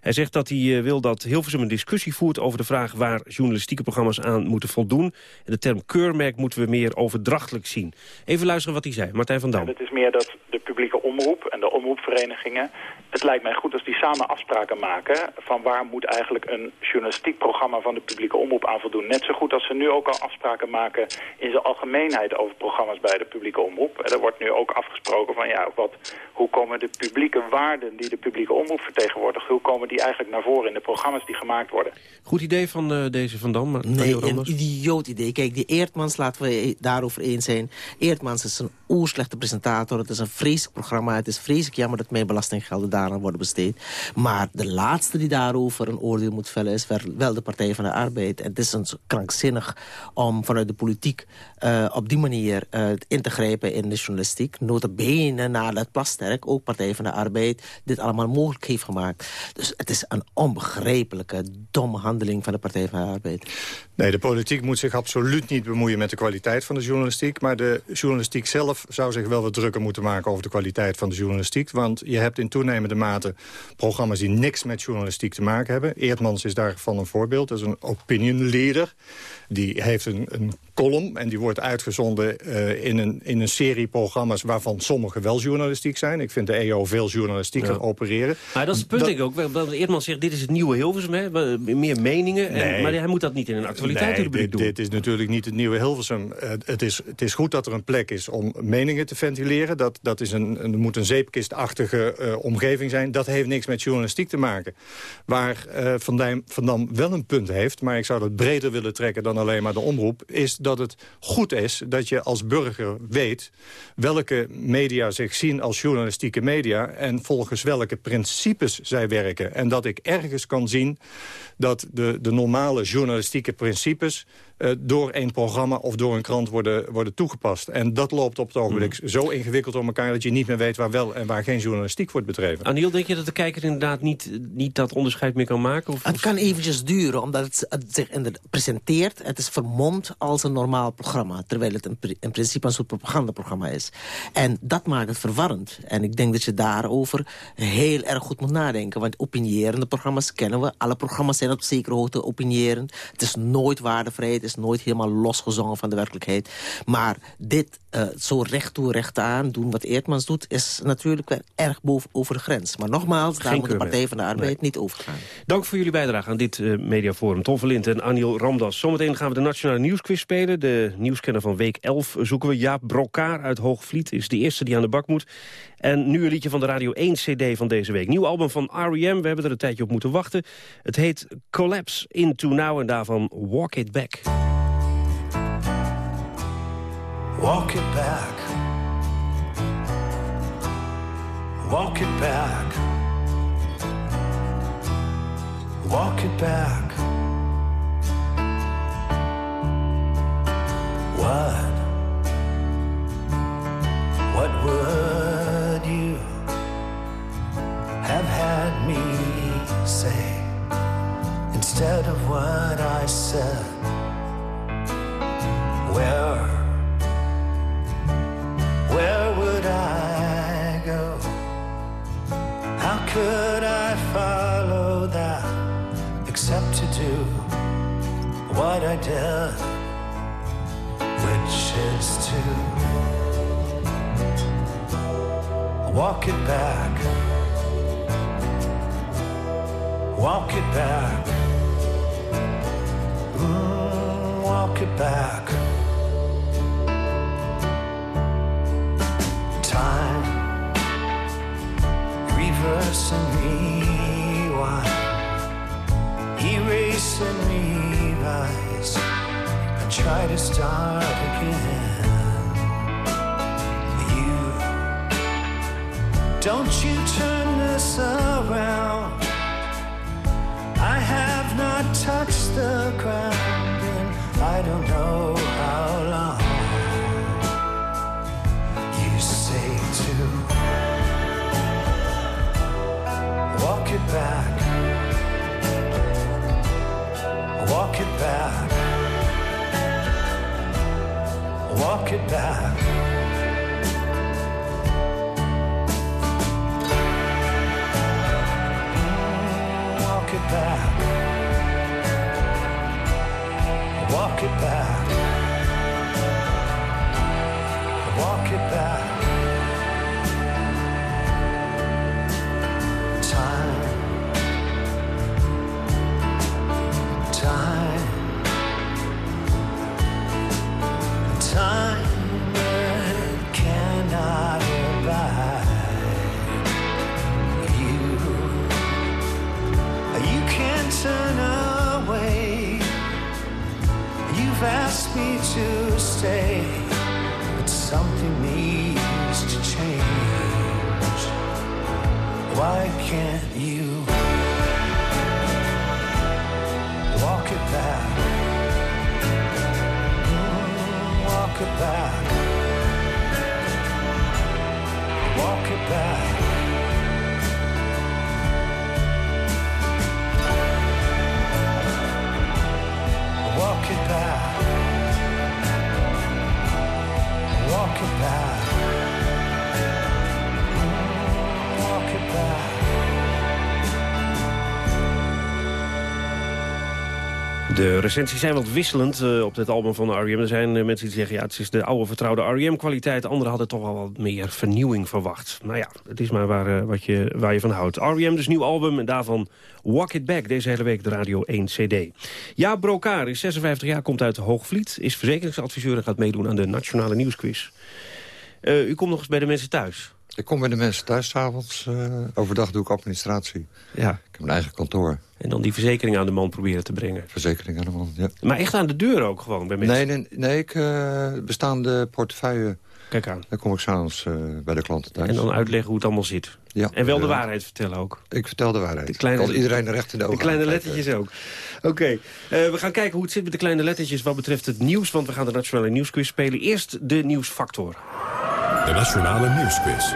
Hij zegt dat hij eh, wil dat Hilversum een discussie voert over de vraag waar journalistieke programma's aan moeten voldoen. En de term keurmerk moeten we meer overdrachtelijk zien. Even luisteren wat hij zei. Martijn van Dam. Het is meer dat de publieke omroep en de omroepverenigingen... het lijkt mij goed als die samen afspraken maken... van waar moet eigenlijk een journalistiek programma van de publieke omroep aan voldoen. Net zo goed als ze nu ook al afspraken maken in zijn algemeenheid... over programma's bij de publieke omroep. En er wordt nu ook afgesproken van ja, wat, hoe komen de publieke waarden... die de publieke omroep vertegenwoordigt... hoe komen die eigenlijk naar voren in de programma's die gemaakt worden. Goed idee van eh, deze van Dam. maar- Nee, een idioot idee. Kijk, die Eertmans, laten we daarover eens zijn. Eertmans is een oerslechte presentator. Het is een vreselijk programma. Het is vreselijk jammer dat mijn belastinggelden daaraan worden besteed. Maar de laatste die daarover een oordeel moet vellen... is wel- de Partij van de Arbeid. En het is een krankzinnig om vanuit de politiek... eh, op die manier eh, in te grijpen in de journalistiek. Nota bene nadat Plasterk, ook Partij van de Arbeid... dit allemaal mogelijk heeft gemaakt. Dus het is een onbegrijpelijke, domme handeling van de Partij van de Arbeid. Nee, de politiek moet zich absoluut niet bemoeien met de kwaliteit van de journalistiek. Maar de journalistiek zelf zou zich wel wat drukker moeten maken over de kwaliteit van de journalistiek. Want je hebt in toenemende mate programma's die niks met journalistiek te maken hebben. Eertmans is daarvan een voorbeeld. Dat is een opinion leader. Die heeft een, een column en die wordt uitgezonden eh, in, een, in een serie programma's... waarvan sommige wel journalistiek zijn. Ik vind de EO veel journalistieker Ja. opereren. Maar dat is het punt denk ik ook. Eertman zegt, dit is het nieuwe Hilversum. Hè? Meer meningen. En, Nee. maar hij moet dat niet in een actualiteitsrubriek dit, doen. dit is natuurlijk niet het nieuwe Hilversum. Eh, het, is, het is goed dat er een plek is om meningen te ventileren. Dat, dat is een, een, moet een zeepkistachtige eh, omgeving zijn. Dat heeft niks met journalistiek te maken. Waar Van, Van Dam wel een punt heeft... maar ik zou dat breder willen trekken dan alleen maar de omroep... is dat het goed is dat je als burger weet... welke media zich zien als journalistieke media... en volgens welke principes zij werken. En dat ik ergens kan zien dat de, de normale journalistieke principes... eh, door een programma of door een krant worden, worden toegepast. En dat loopt op het ogenblik zo ingewikkeld om elkaar... dat je niet meer weet waar wel en waar geen journalistiek wordt bedreven. Aniel, denk je dat de kijker inderdaad niet, niet dat onderscheid meer kan maken? Of, Het kan eventjes duren, omdat het, het zich inderdaad presenteert. Het is vermomd als een normaal programma. Terwijl het in, in principe een soort propagandaprogramma is. En dat maakt het verwarrend. En ik denk dat je daarover heel erg goed moet nadenken. Want opinierende programma's kennen we. Alle programma's zijn op zekere hoogte opinierend. Het is nooit waardevrij. Is nooit helemaal losgezongen van de werkelijkheid. Maar dit eh, zo recht toe recht aan doen wat Eertmans doet... is natuurlijk wel erg boven over de grens. Maar nogmaals, daar Geen moet de. Partij van de Arbeid Nee. niet over gaan. Dank voor jullie bijdrage aan dit eh, mediaforum. Tom Verlint en Aniel Ramdas. Zometeen gaan we de Nationale Nieuwsquiz spelen. De nieuwskenner van week 11 zoeken we. Jaap Brokaar uit Hoogvliet is de eerste die aan de bak moet. En nu een liedje van de Radio 1 CD van deze week. Nieuw album van R.E.M. We hebben er een tijdje op moeten wachten. Het heet Collapse Into Now en daarvan Walk It Back. Walk it back. Walk it back. Walk it back. What? What would say instead of what I said? Where? Where would I go? How could I follow that except to do what I did, which is to walk it back, walk it back, Mm, walk it back. time reverse and rewind erase and revise and try to start again Don't you turn this around. I have not touched the ground in I don't know how long. You say to walk it back, walk it back, walk it back. De recensies zijn wat wisselend eh, op dit album van R.E.M. Er zijn eh, mensen die zeggen, ja, het is de oude vertrouwde R.E.M.-kwaliteit. Anderen hadden toch wel wat meer vernieuwing verwacht. Nou ja, het is maar waar, eh, wat je, waar je van houdt. R.E.M. dus nieuw album en daarvan Walk It Back. Deze hele week de Radio 1 CD. Ja, Brokaar is 56 jaar, komt uit Hoogvliet. Is verzekeringsadviseur en gaat meedoen aan de Nationale Nieuwsquiz. U komt nog eens bij de mensen thuis. Ik kom bij de mensen thuis s'avonds. Overdag doe ik administratie. Ja. Ik heb mijn eigen kantoor. En dan die verzekering aan de man proberen te brengen. Verzekering aan de man, ja. Maar echt aan de deur ook gewoon bij mensen? Nee, nee, nee ik uh, bestaande portefeuille... Kijk aan. Dan kom ik s'avonds uh, bij de klanten thuis. En dan uitleggen hoe het allemaal zit. Ja. En wel de waarheid vertellen ook. Ik vertel de waarheid. De kleine, ik kan iedereen recht in de ogen De kleine lettertjes ook. Oké, okay. uh, we gaan kijken hoe het zit met de kleine lettertjes wat betreft het nieuws. Want we gaan de Nationale Nieuwsquiz spelen. Eerst de nieuwsfactor. De Nationale Nieuwsquiz.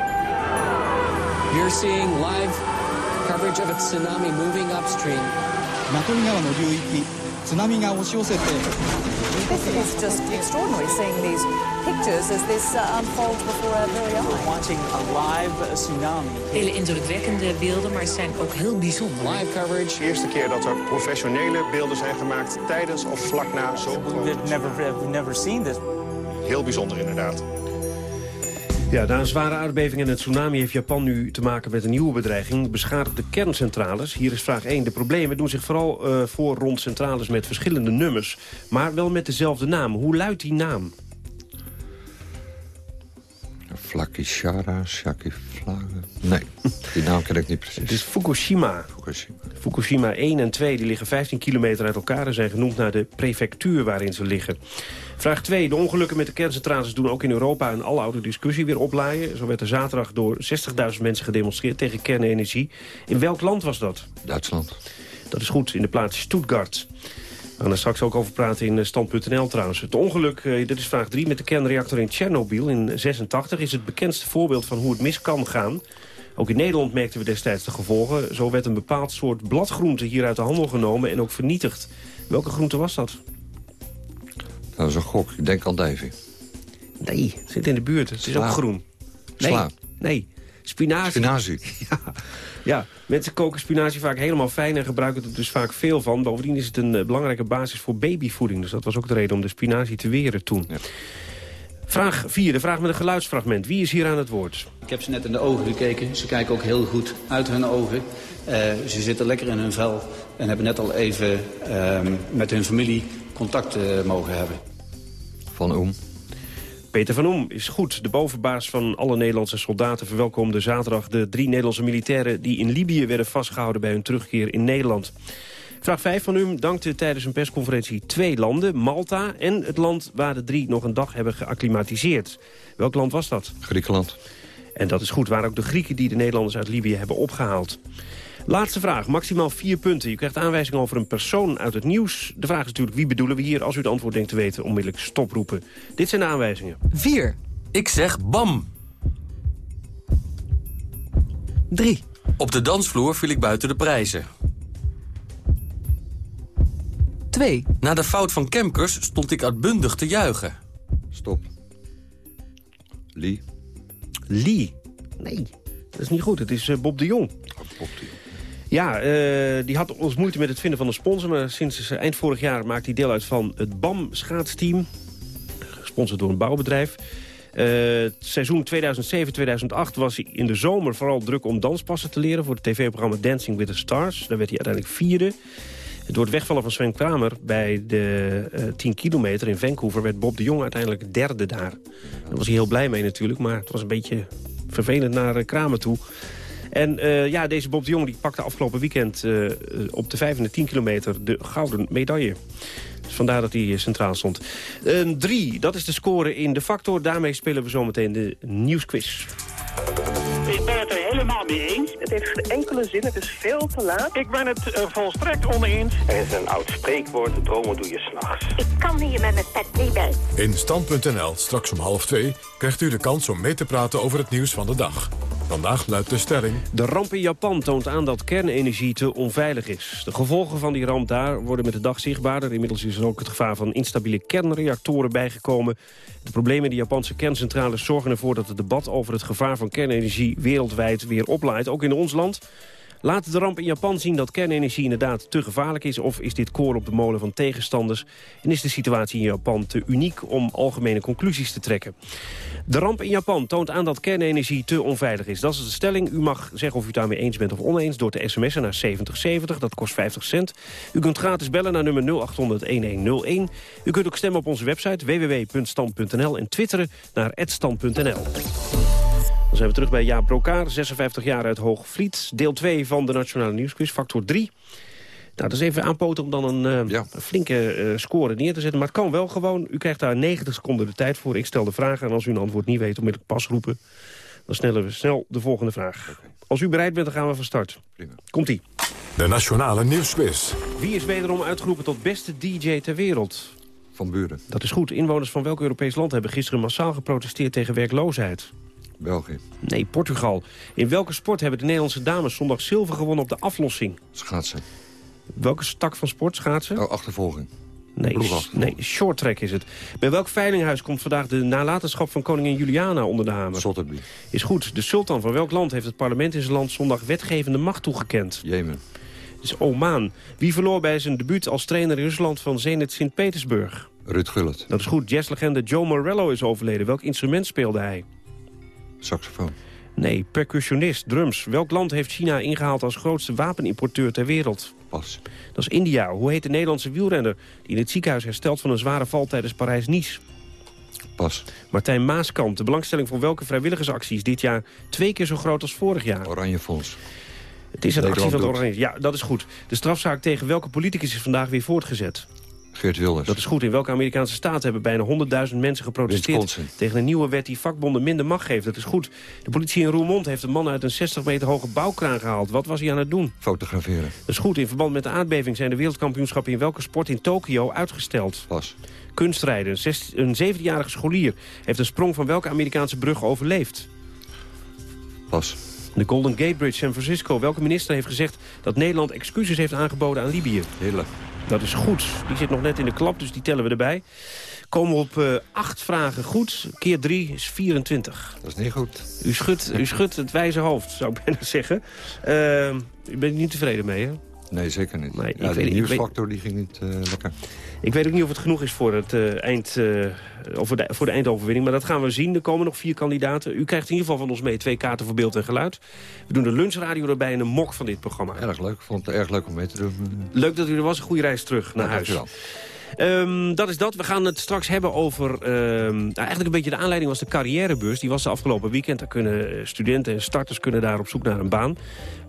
You're seeing live coverage of a tsunami moving upstream. This is just extraordinary seeing these pictures as this uh, unfolds before our very eyes. We're watching a live tsunami. Hele indrukwekkende beelden, maar ze zijn ook heel bijzonder. Live coverage. De eerste keer dat er professionele beelden zijn gemaakt tijdens of vlak na zo'n We've never, we've never seen this. Heel bijzonder inderdaad. Ja, na een zware aardbeving en een tsunami heeft Japan nu te maken met een nieuwe bedreiging. Beschadigde kerncentrales. Hier is vraag 1. De problemen doen zich vooral uh, voor rond centrales met verschillende nummers. Maar wel met dezelfde naam. Hoe luidt die naam? Flakishara, Shakiflaga. Nee, die naam ken ik niet precies. Het is Fukushima. Fukushima. Fukushima 1 en 2 die liggen 15 kilometer uit elkaar... en zijn genoemd naar de prefectuur waarin ze liggen. Vraag 2. De ongelukken met de kerncentrales doen ook in Europa... een aloude discussie weer oplaaien. Zo werd er zaterdag door 60.000 mensen gedemonstreerd tegen kernenergie. In welk land was dat? Duitsland. Dat is goed, in de plaats Stuttgart. We gaan er straks ook over praten in stand.nl trouwens. Het ongeluk, dit is vraag 3, met de kernreactor in Tsjernobyl in 86... is het bekendste voorbeeld van hoe het mis kan gaan. Ook in Nederland merkten we destijds de gevolgen. Zo werd een bepaald soort bladgroente hier uit de handel genomen en ook vernietigd. Welke groente was dat? Dat is een gok. Ik denk andijvie. Nee, het zit in de buurt. Het is ook groen. Nee, Sla. nee. Spinazie. Spinazie. <laughs> Ja. ja, mensen koken spinazie vaak helemaal fijn en gebruiken er dus vaak veel van. Bovendien is het een uh, belangrijke basis voor babyvoeding. Dus dat was ook de reden om de spinazie te weren toen. Ja. Vraag 4, de vraag met een geluidsfragment. Wie is hier aan het woord? Ik heb ze net in de ogen gekeken. Ze kijken ook heel goed uit hun ogen. Uh, ze zitten lekker in hun vel en hebben net al even uh, met hun familie contact uh, mogen hebben. Van Oem. Peter van Oem is goed. De bovenbaas van alle Nederlandse soldaten verwelkomde zaterdag de drie Nederlandse militairen... die in Libië werden vastgehouden bij hun terugkeer in Nederland. Vraag 5 van Oem dankte tijdens een persconferentie twee landen, Malta... en het land waar de drie nog een dag hebben geacclimatiseerd. Welk land was dat? Griekenland. En dat is goed, waren ook de Grieken die de Nederlanders uit Libië hebben opgehaald. Laatste vraag, maximaal vier punten. Je krijgt aanwijzingen over een persoon uit het nieuws. De vraag is natuurlijk, wie bedoelen we hier? Als u het antwoord denkt te weten, onmiddellijk stoproepen. Dit zijn de aanwijzingen. 4. Ik zeg bam. 3. Op de dansvloer viel ik buiten de prijzen. 2. Na de fout van Kemkers stond ik uitbundig te juichen. Stop. Lee. Lee? Nee, dat is niet goed. Het is eh, Bob de Jong. Bob de Jong. Ja, eh, die had ons moeite met het vinden van een sponsor... maar sinds eh, eind vorig jaar maakt hij deel uit van het BAM schaatsteam. Gesponsord door een bouwbedrijf. Eh, het seizoen 2007-2008 was hij in de zomer vooral druk om danspassen te leren... voor het tv-programma Dancing with the Stars. Daar werd hij uiteindelijk vierde. Door het wegvallen van Sven Kramer bij de eh 10 kilometer in Vancouver... werd Bob de Jong uiteindelijk derde daar. Daar was hij heel blij mee natuurlijk, maar het was een beetje vervelend naar eh, Kramer toe. En eh, ja, deze Bob de Jong die pakte afgelopen weekend eh, op de 5 en de 10 kilometer de gouden medaille. Dus vandaar dat hij eh, centraal stond. Een drie, dat is de score in de factor. Daarmee spelen we zometeen de nieuwsquiz. Ik ben het er helemaal mee eens. Het heeft geen enkele zin, het is veel te laat. Ik ben het uh, volstrekt oneens. Er is een oud spreekwoord, dromen doe je s'nachts. Ik kan hier met mijn pet niet bij. In Stand.nl, straks om half twee, krijgt u de kans om mee te praten over het nieuws van de dag. Vandaag luidt de stelling... De ramp in Japan toont aan dat kernenergie te onveilig is. De gevolgen van die ramp daar worden met de dag zichtbaarder. Inmiddels is er ook het gevaar van instabiele kernreactoren bijgekomen. De problemen in de Japanse kerncentrales zorgen ervoor dat het debat over het gevaar van kernenergie wereldwijd weer oplaait. Ook in ons land. Laat de ramp in Japan zien dat kernenergie inderdaad te gevaarlijk is... of is dit koor op de molen van tegenstanders... en is de situatie in Japan te uniek om algemene conclusies te trekken. De ramp in Japan toont aan dat kernenergie te onveilig is. Dat is de stelling. U mag zeggen of u daarmee eens bent of oneens... door te sms'en naar 7070, dat kost 50 cent. U kunt gratis bellen naar nummer 0800-1101. U kunt ook stemmen op onze website www.stand.nl... en twitteren naar @stand.nl. Dan zijn we terug bij Jaap Brokaar, 56 jaar uit Hoogvliet. Deel 2 van de Nationale Nieuwsquiz, factor 3. Nou, dat is even aanpoten om dan een, uh, een flinke uh, score neer te zetten. Maar het kan wel gewoon. U krijgt daar 90 seconden de tijd voor. Ik stel de vraag en als u een antwoord niet weet, onmiddellijk pas roepen. Dan stellen we snel de volgende vraag. Als u bereid bent, dan gaan we van start. Komt-ie. De Nationale Nieuwsquiz. Wie is wederom uitgeroepen tot beste DJ ter wereld? Van Buren. Dat is goed. Inwoners van welk Europees land hebben gisteren massaal geprotesteerd tegen werkloosheid? België. Nee, Portugal. In welke sport hebben de Nederlandse dames zondag zilver gewonnen op de aflossing? Schaatsen. Welke tak van sport schaatsen? Oh, achtervolging. Nee, nee, short track is het. Bij welk veilinghuis komt vandaag de nalatenschap van koningin Juliana onder de hamer? Sotheby. Is goed. De sultan van welk land heeft het parlement in zijn land zondag wetgevende macht toegekend? Jemen. is Oman. Wie verloor bij zijn debuut als trainer in Rusland van Zenit Sint-Petersburg? Ruud Gullit. Dat is goed. Jazzlegende Joe Morello is overleden. Welk instrument speelde hij? Saxofoon. Nee, percussionist, drums. Welk land heeft China ingehaald als grootste wapenimporteur ter wereld? Pas. Dat is India. Hoe heet de Nederlandse wielrenner die in het ziekenhuis herstelt van een zware val tijdens Parijs-Nice? Pas. Martijn Maaskant. De belangstelling voor welke vrijwilligersactie is dit jaar twee keer zo groot als vorig jaar? Oranje Fonds. Het is een actie van het Oranje. Ja, dat is goed. De strafzaak tegen welke politicus is vandaag weer voortgezet? Geert Wilders. Dat is goed. In welke Amerikaanse staat hebben bijna 100.000 mensen geprotesteerd... Wisconsin. tegen een nieuwe wet die vakbonden minder macht geeft? Dat is goed. De politie in Roermond heeft een man uit een 60 meter hoge bouwkraan gehaald. Wat was hij aan het doen? Fotograferen. Dat is goed. In verband met de aardbeving zijn de wereldkampioenschappen... in welke sport in Tokio uitgesteld? Pas. Kunstrijden. Een 17-jarige scholier heeft een sprong van welke Amerikaanse brug overleefd? Pas. De Golden Gate Bridge San Francisco. Welke minister heeft gezegd dat Nederland excuses heeft aangeboden aan Libië? Hille. Dat is goed. Die zit nog net in de klap, dus die tellen we erbij. Komen we op uh, acht vragen goed. Keer drie is 24. Dat is niet goed. U schudt, u schudt het wijze hoofd, zou ik <laughs> bijna zeggen. Uh, u bent niet tevreden mee, hè? Nee, zeker niet. Nee, ja, ik de weet- nieuwsfactor die ging niet uh, lekker. Ik weet ook niet of het genoeg is voor, het, uh, eind, uh, of voor, de, voor de eindoverwinning. Maar dat gaan we zien. Er komen nog vier kandidaten. U krijgt in ieder geval van ons mee twee kaarten voor beeld en geluid. We doen de lunchradio erbij en een mok van dit programma. Erg leuk. Ik vond het erg leuk om mee te doen. Leuk dat u er was. Een goede reis terug naar Ja, huis. dankjewel. Ehm, dat is dat. We gaan het straks hebben over... ehm, nou, eigenlijk een beetje de aanleiding was de carrièrebeurs. Die was de afgelopen weekend. Daar kunnen studenten en starters kunnen daar op zoek naar een baan.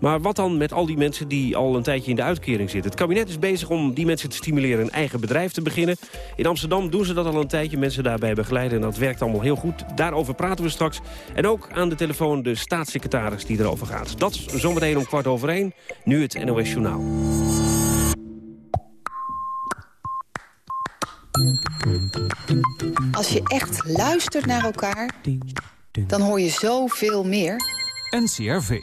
Maar wat dan met al die mensen die al een tijdje in de uitkering zitten? Het kabinet is bezig om die mensen te stimuleren een eigen bedrijf te beginnen. In Amsterdam doen ze dat al een tijdje. Mensen daarbij begeleiden en dat werkt allemaal heel goed. Daarover praten we straks. En ook aan de telefoon de staatssecretaris die erover gaat. Dat zometeen om kwart over één. Nu het NOS Journaal. Als je echt luistert naar elkaar, dan hoor je zoveel meer. NCRV.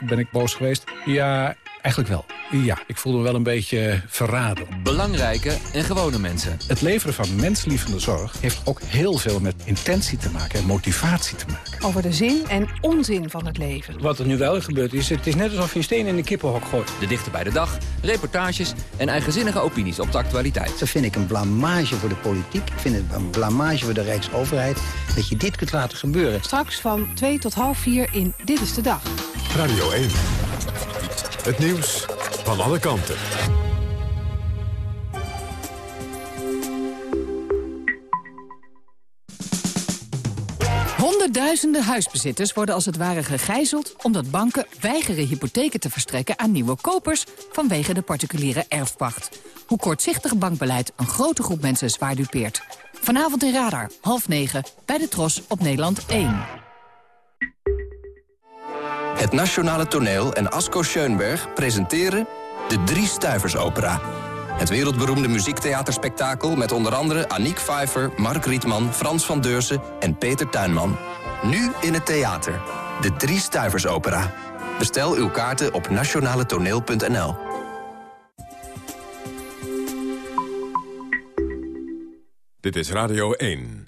Ben ik boos geweest? Ja, eigenlijk wel. Ja, ik voelde me wel een beetje verraden. Belangrijke en gewone mensen. Het leveren van menslievende zorg heeft ook heel veel met intentie te maken en motivatie te maken. Over de zin en onzin van het leven. Wat er nu wel gebeurd is, het is net alsof je een steen in de kippenhok gooit. De dichter bij de dag, reportages en eigenzinnige opinies op de actualiteit. Dat vind ik een blamage voor de politiek. Ik vind het een blamage voor de Rijksoverheid dat je dit kunt laten gebeuren. Straks van 2 tot half 4 in Dit is de Dag. Radio 1. Het nieuws van alle kanten. Honderdduizenden huisbezitters worden als het ware gegijzeld... omdat banken weigeren hypotheken te verstrekken aan nieuwe kopers... vanwege de particuliere erfpacht. Hoe kortzichtig bankbeleid een grote groep mensen zwaar dupeert. Vanavond in Radar, half negen, bij de Tros op Nederland 1. Het Nationale Toneel en Asko Schoenberg presenteren de Drie Stuiversopera. Het wereldberoemde muziektheaterspektakel met onder andere Aniek Pfeiffer, Mark Rietman, Frans van Deursen en Peter Tuinman. Nu in het theater. De Drie Stuiversopera. Bestel uw kaarten op nationaletoneel.nl. Dit is Radio 1.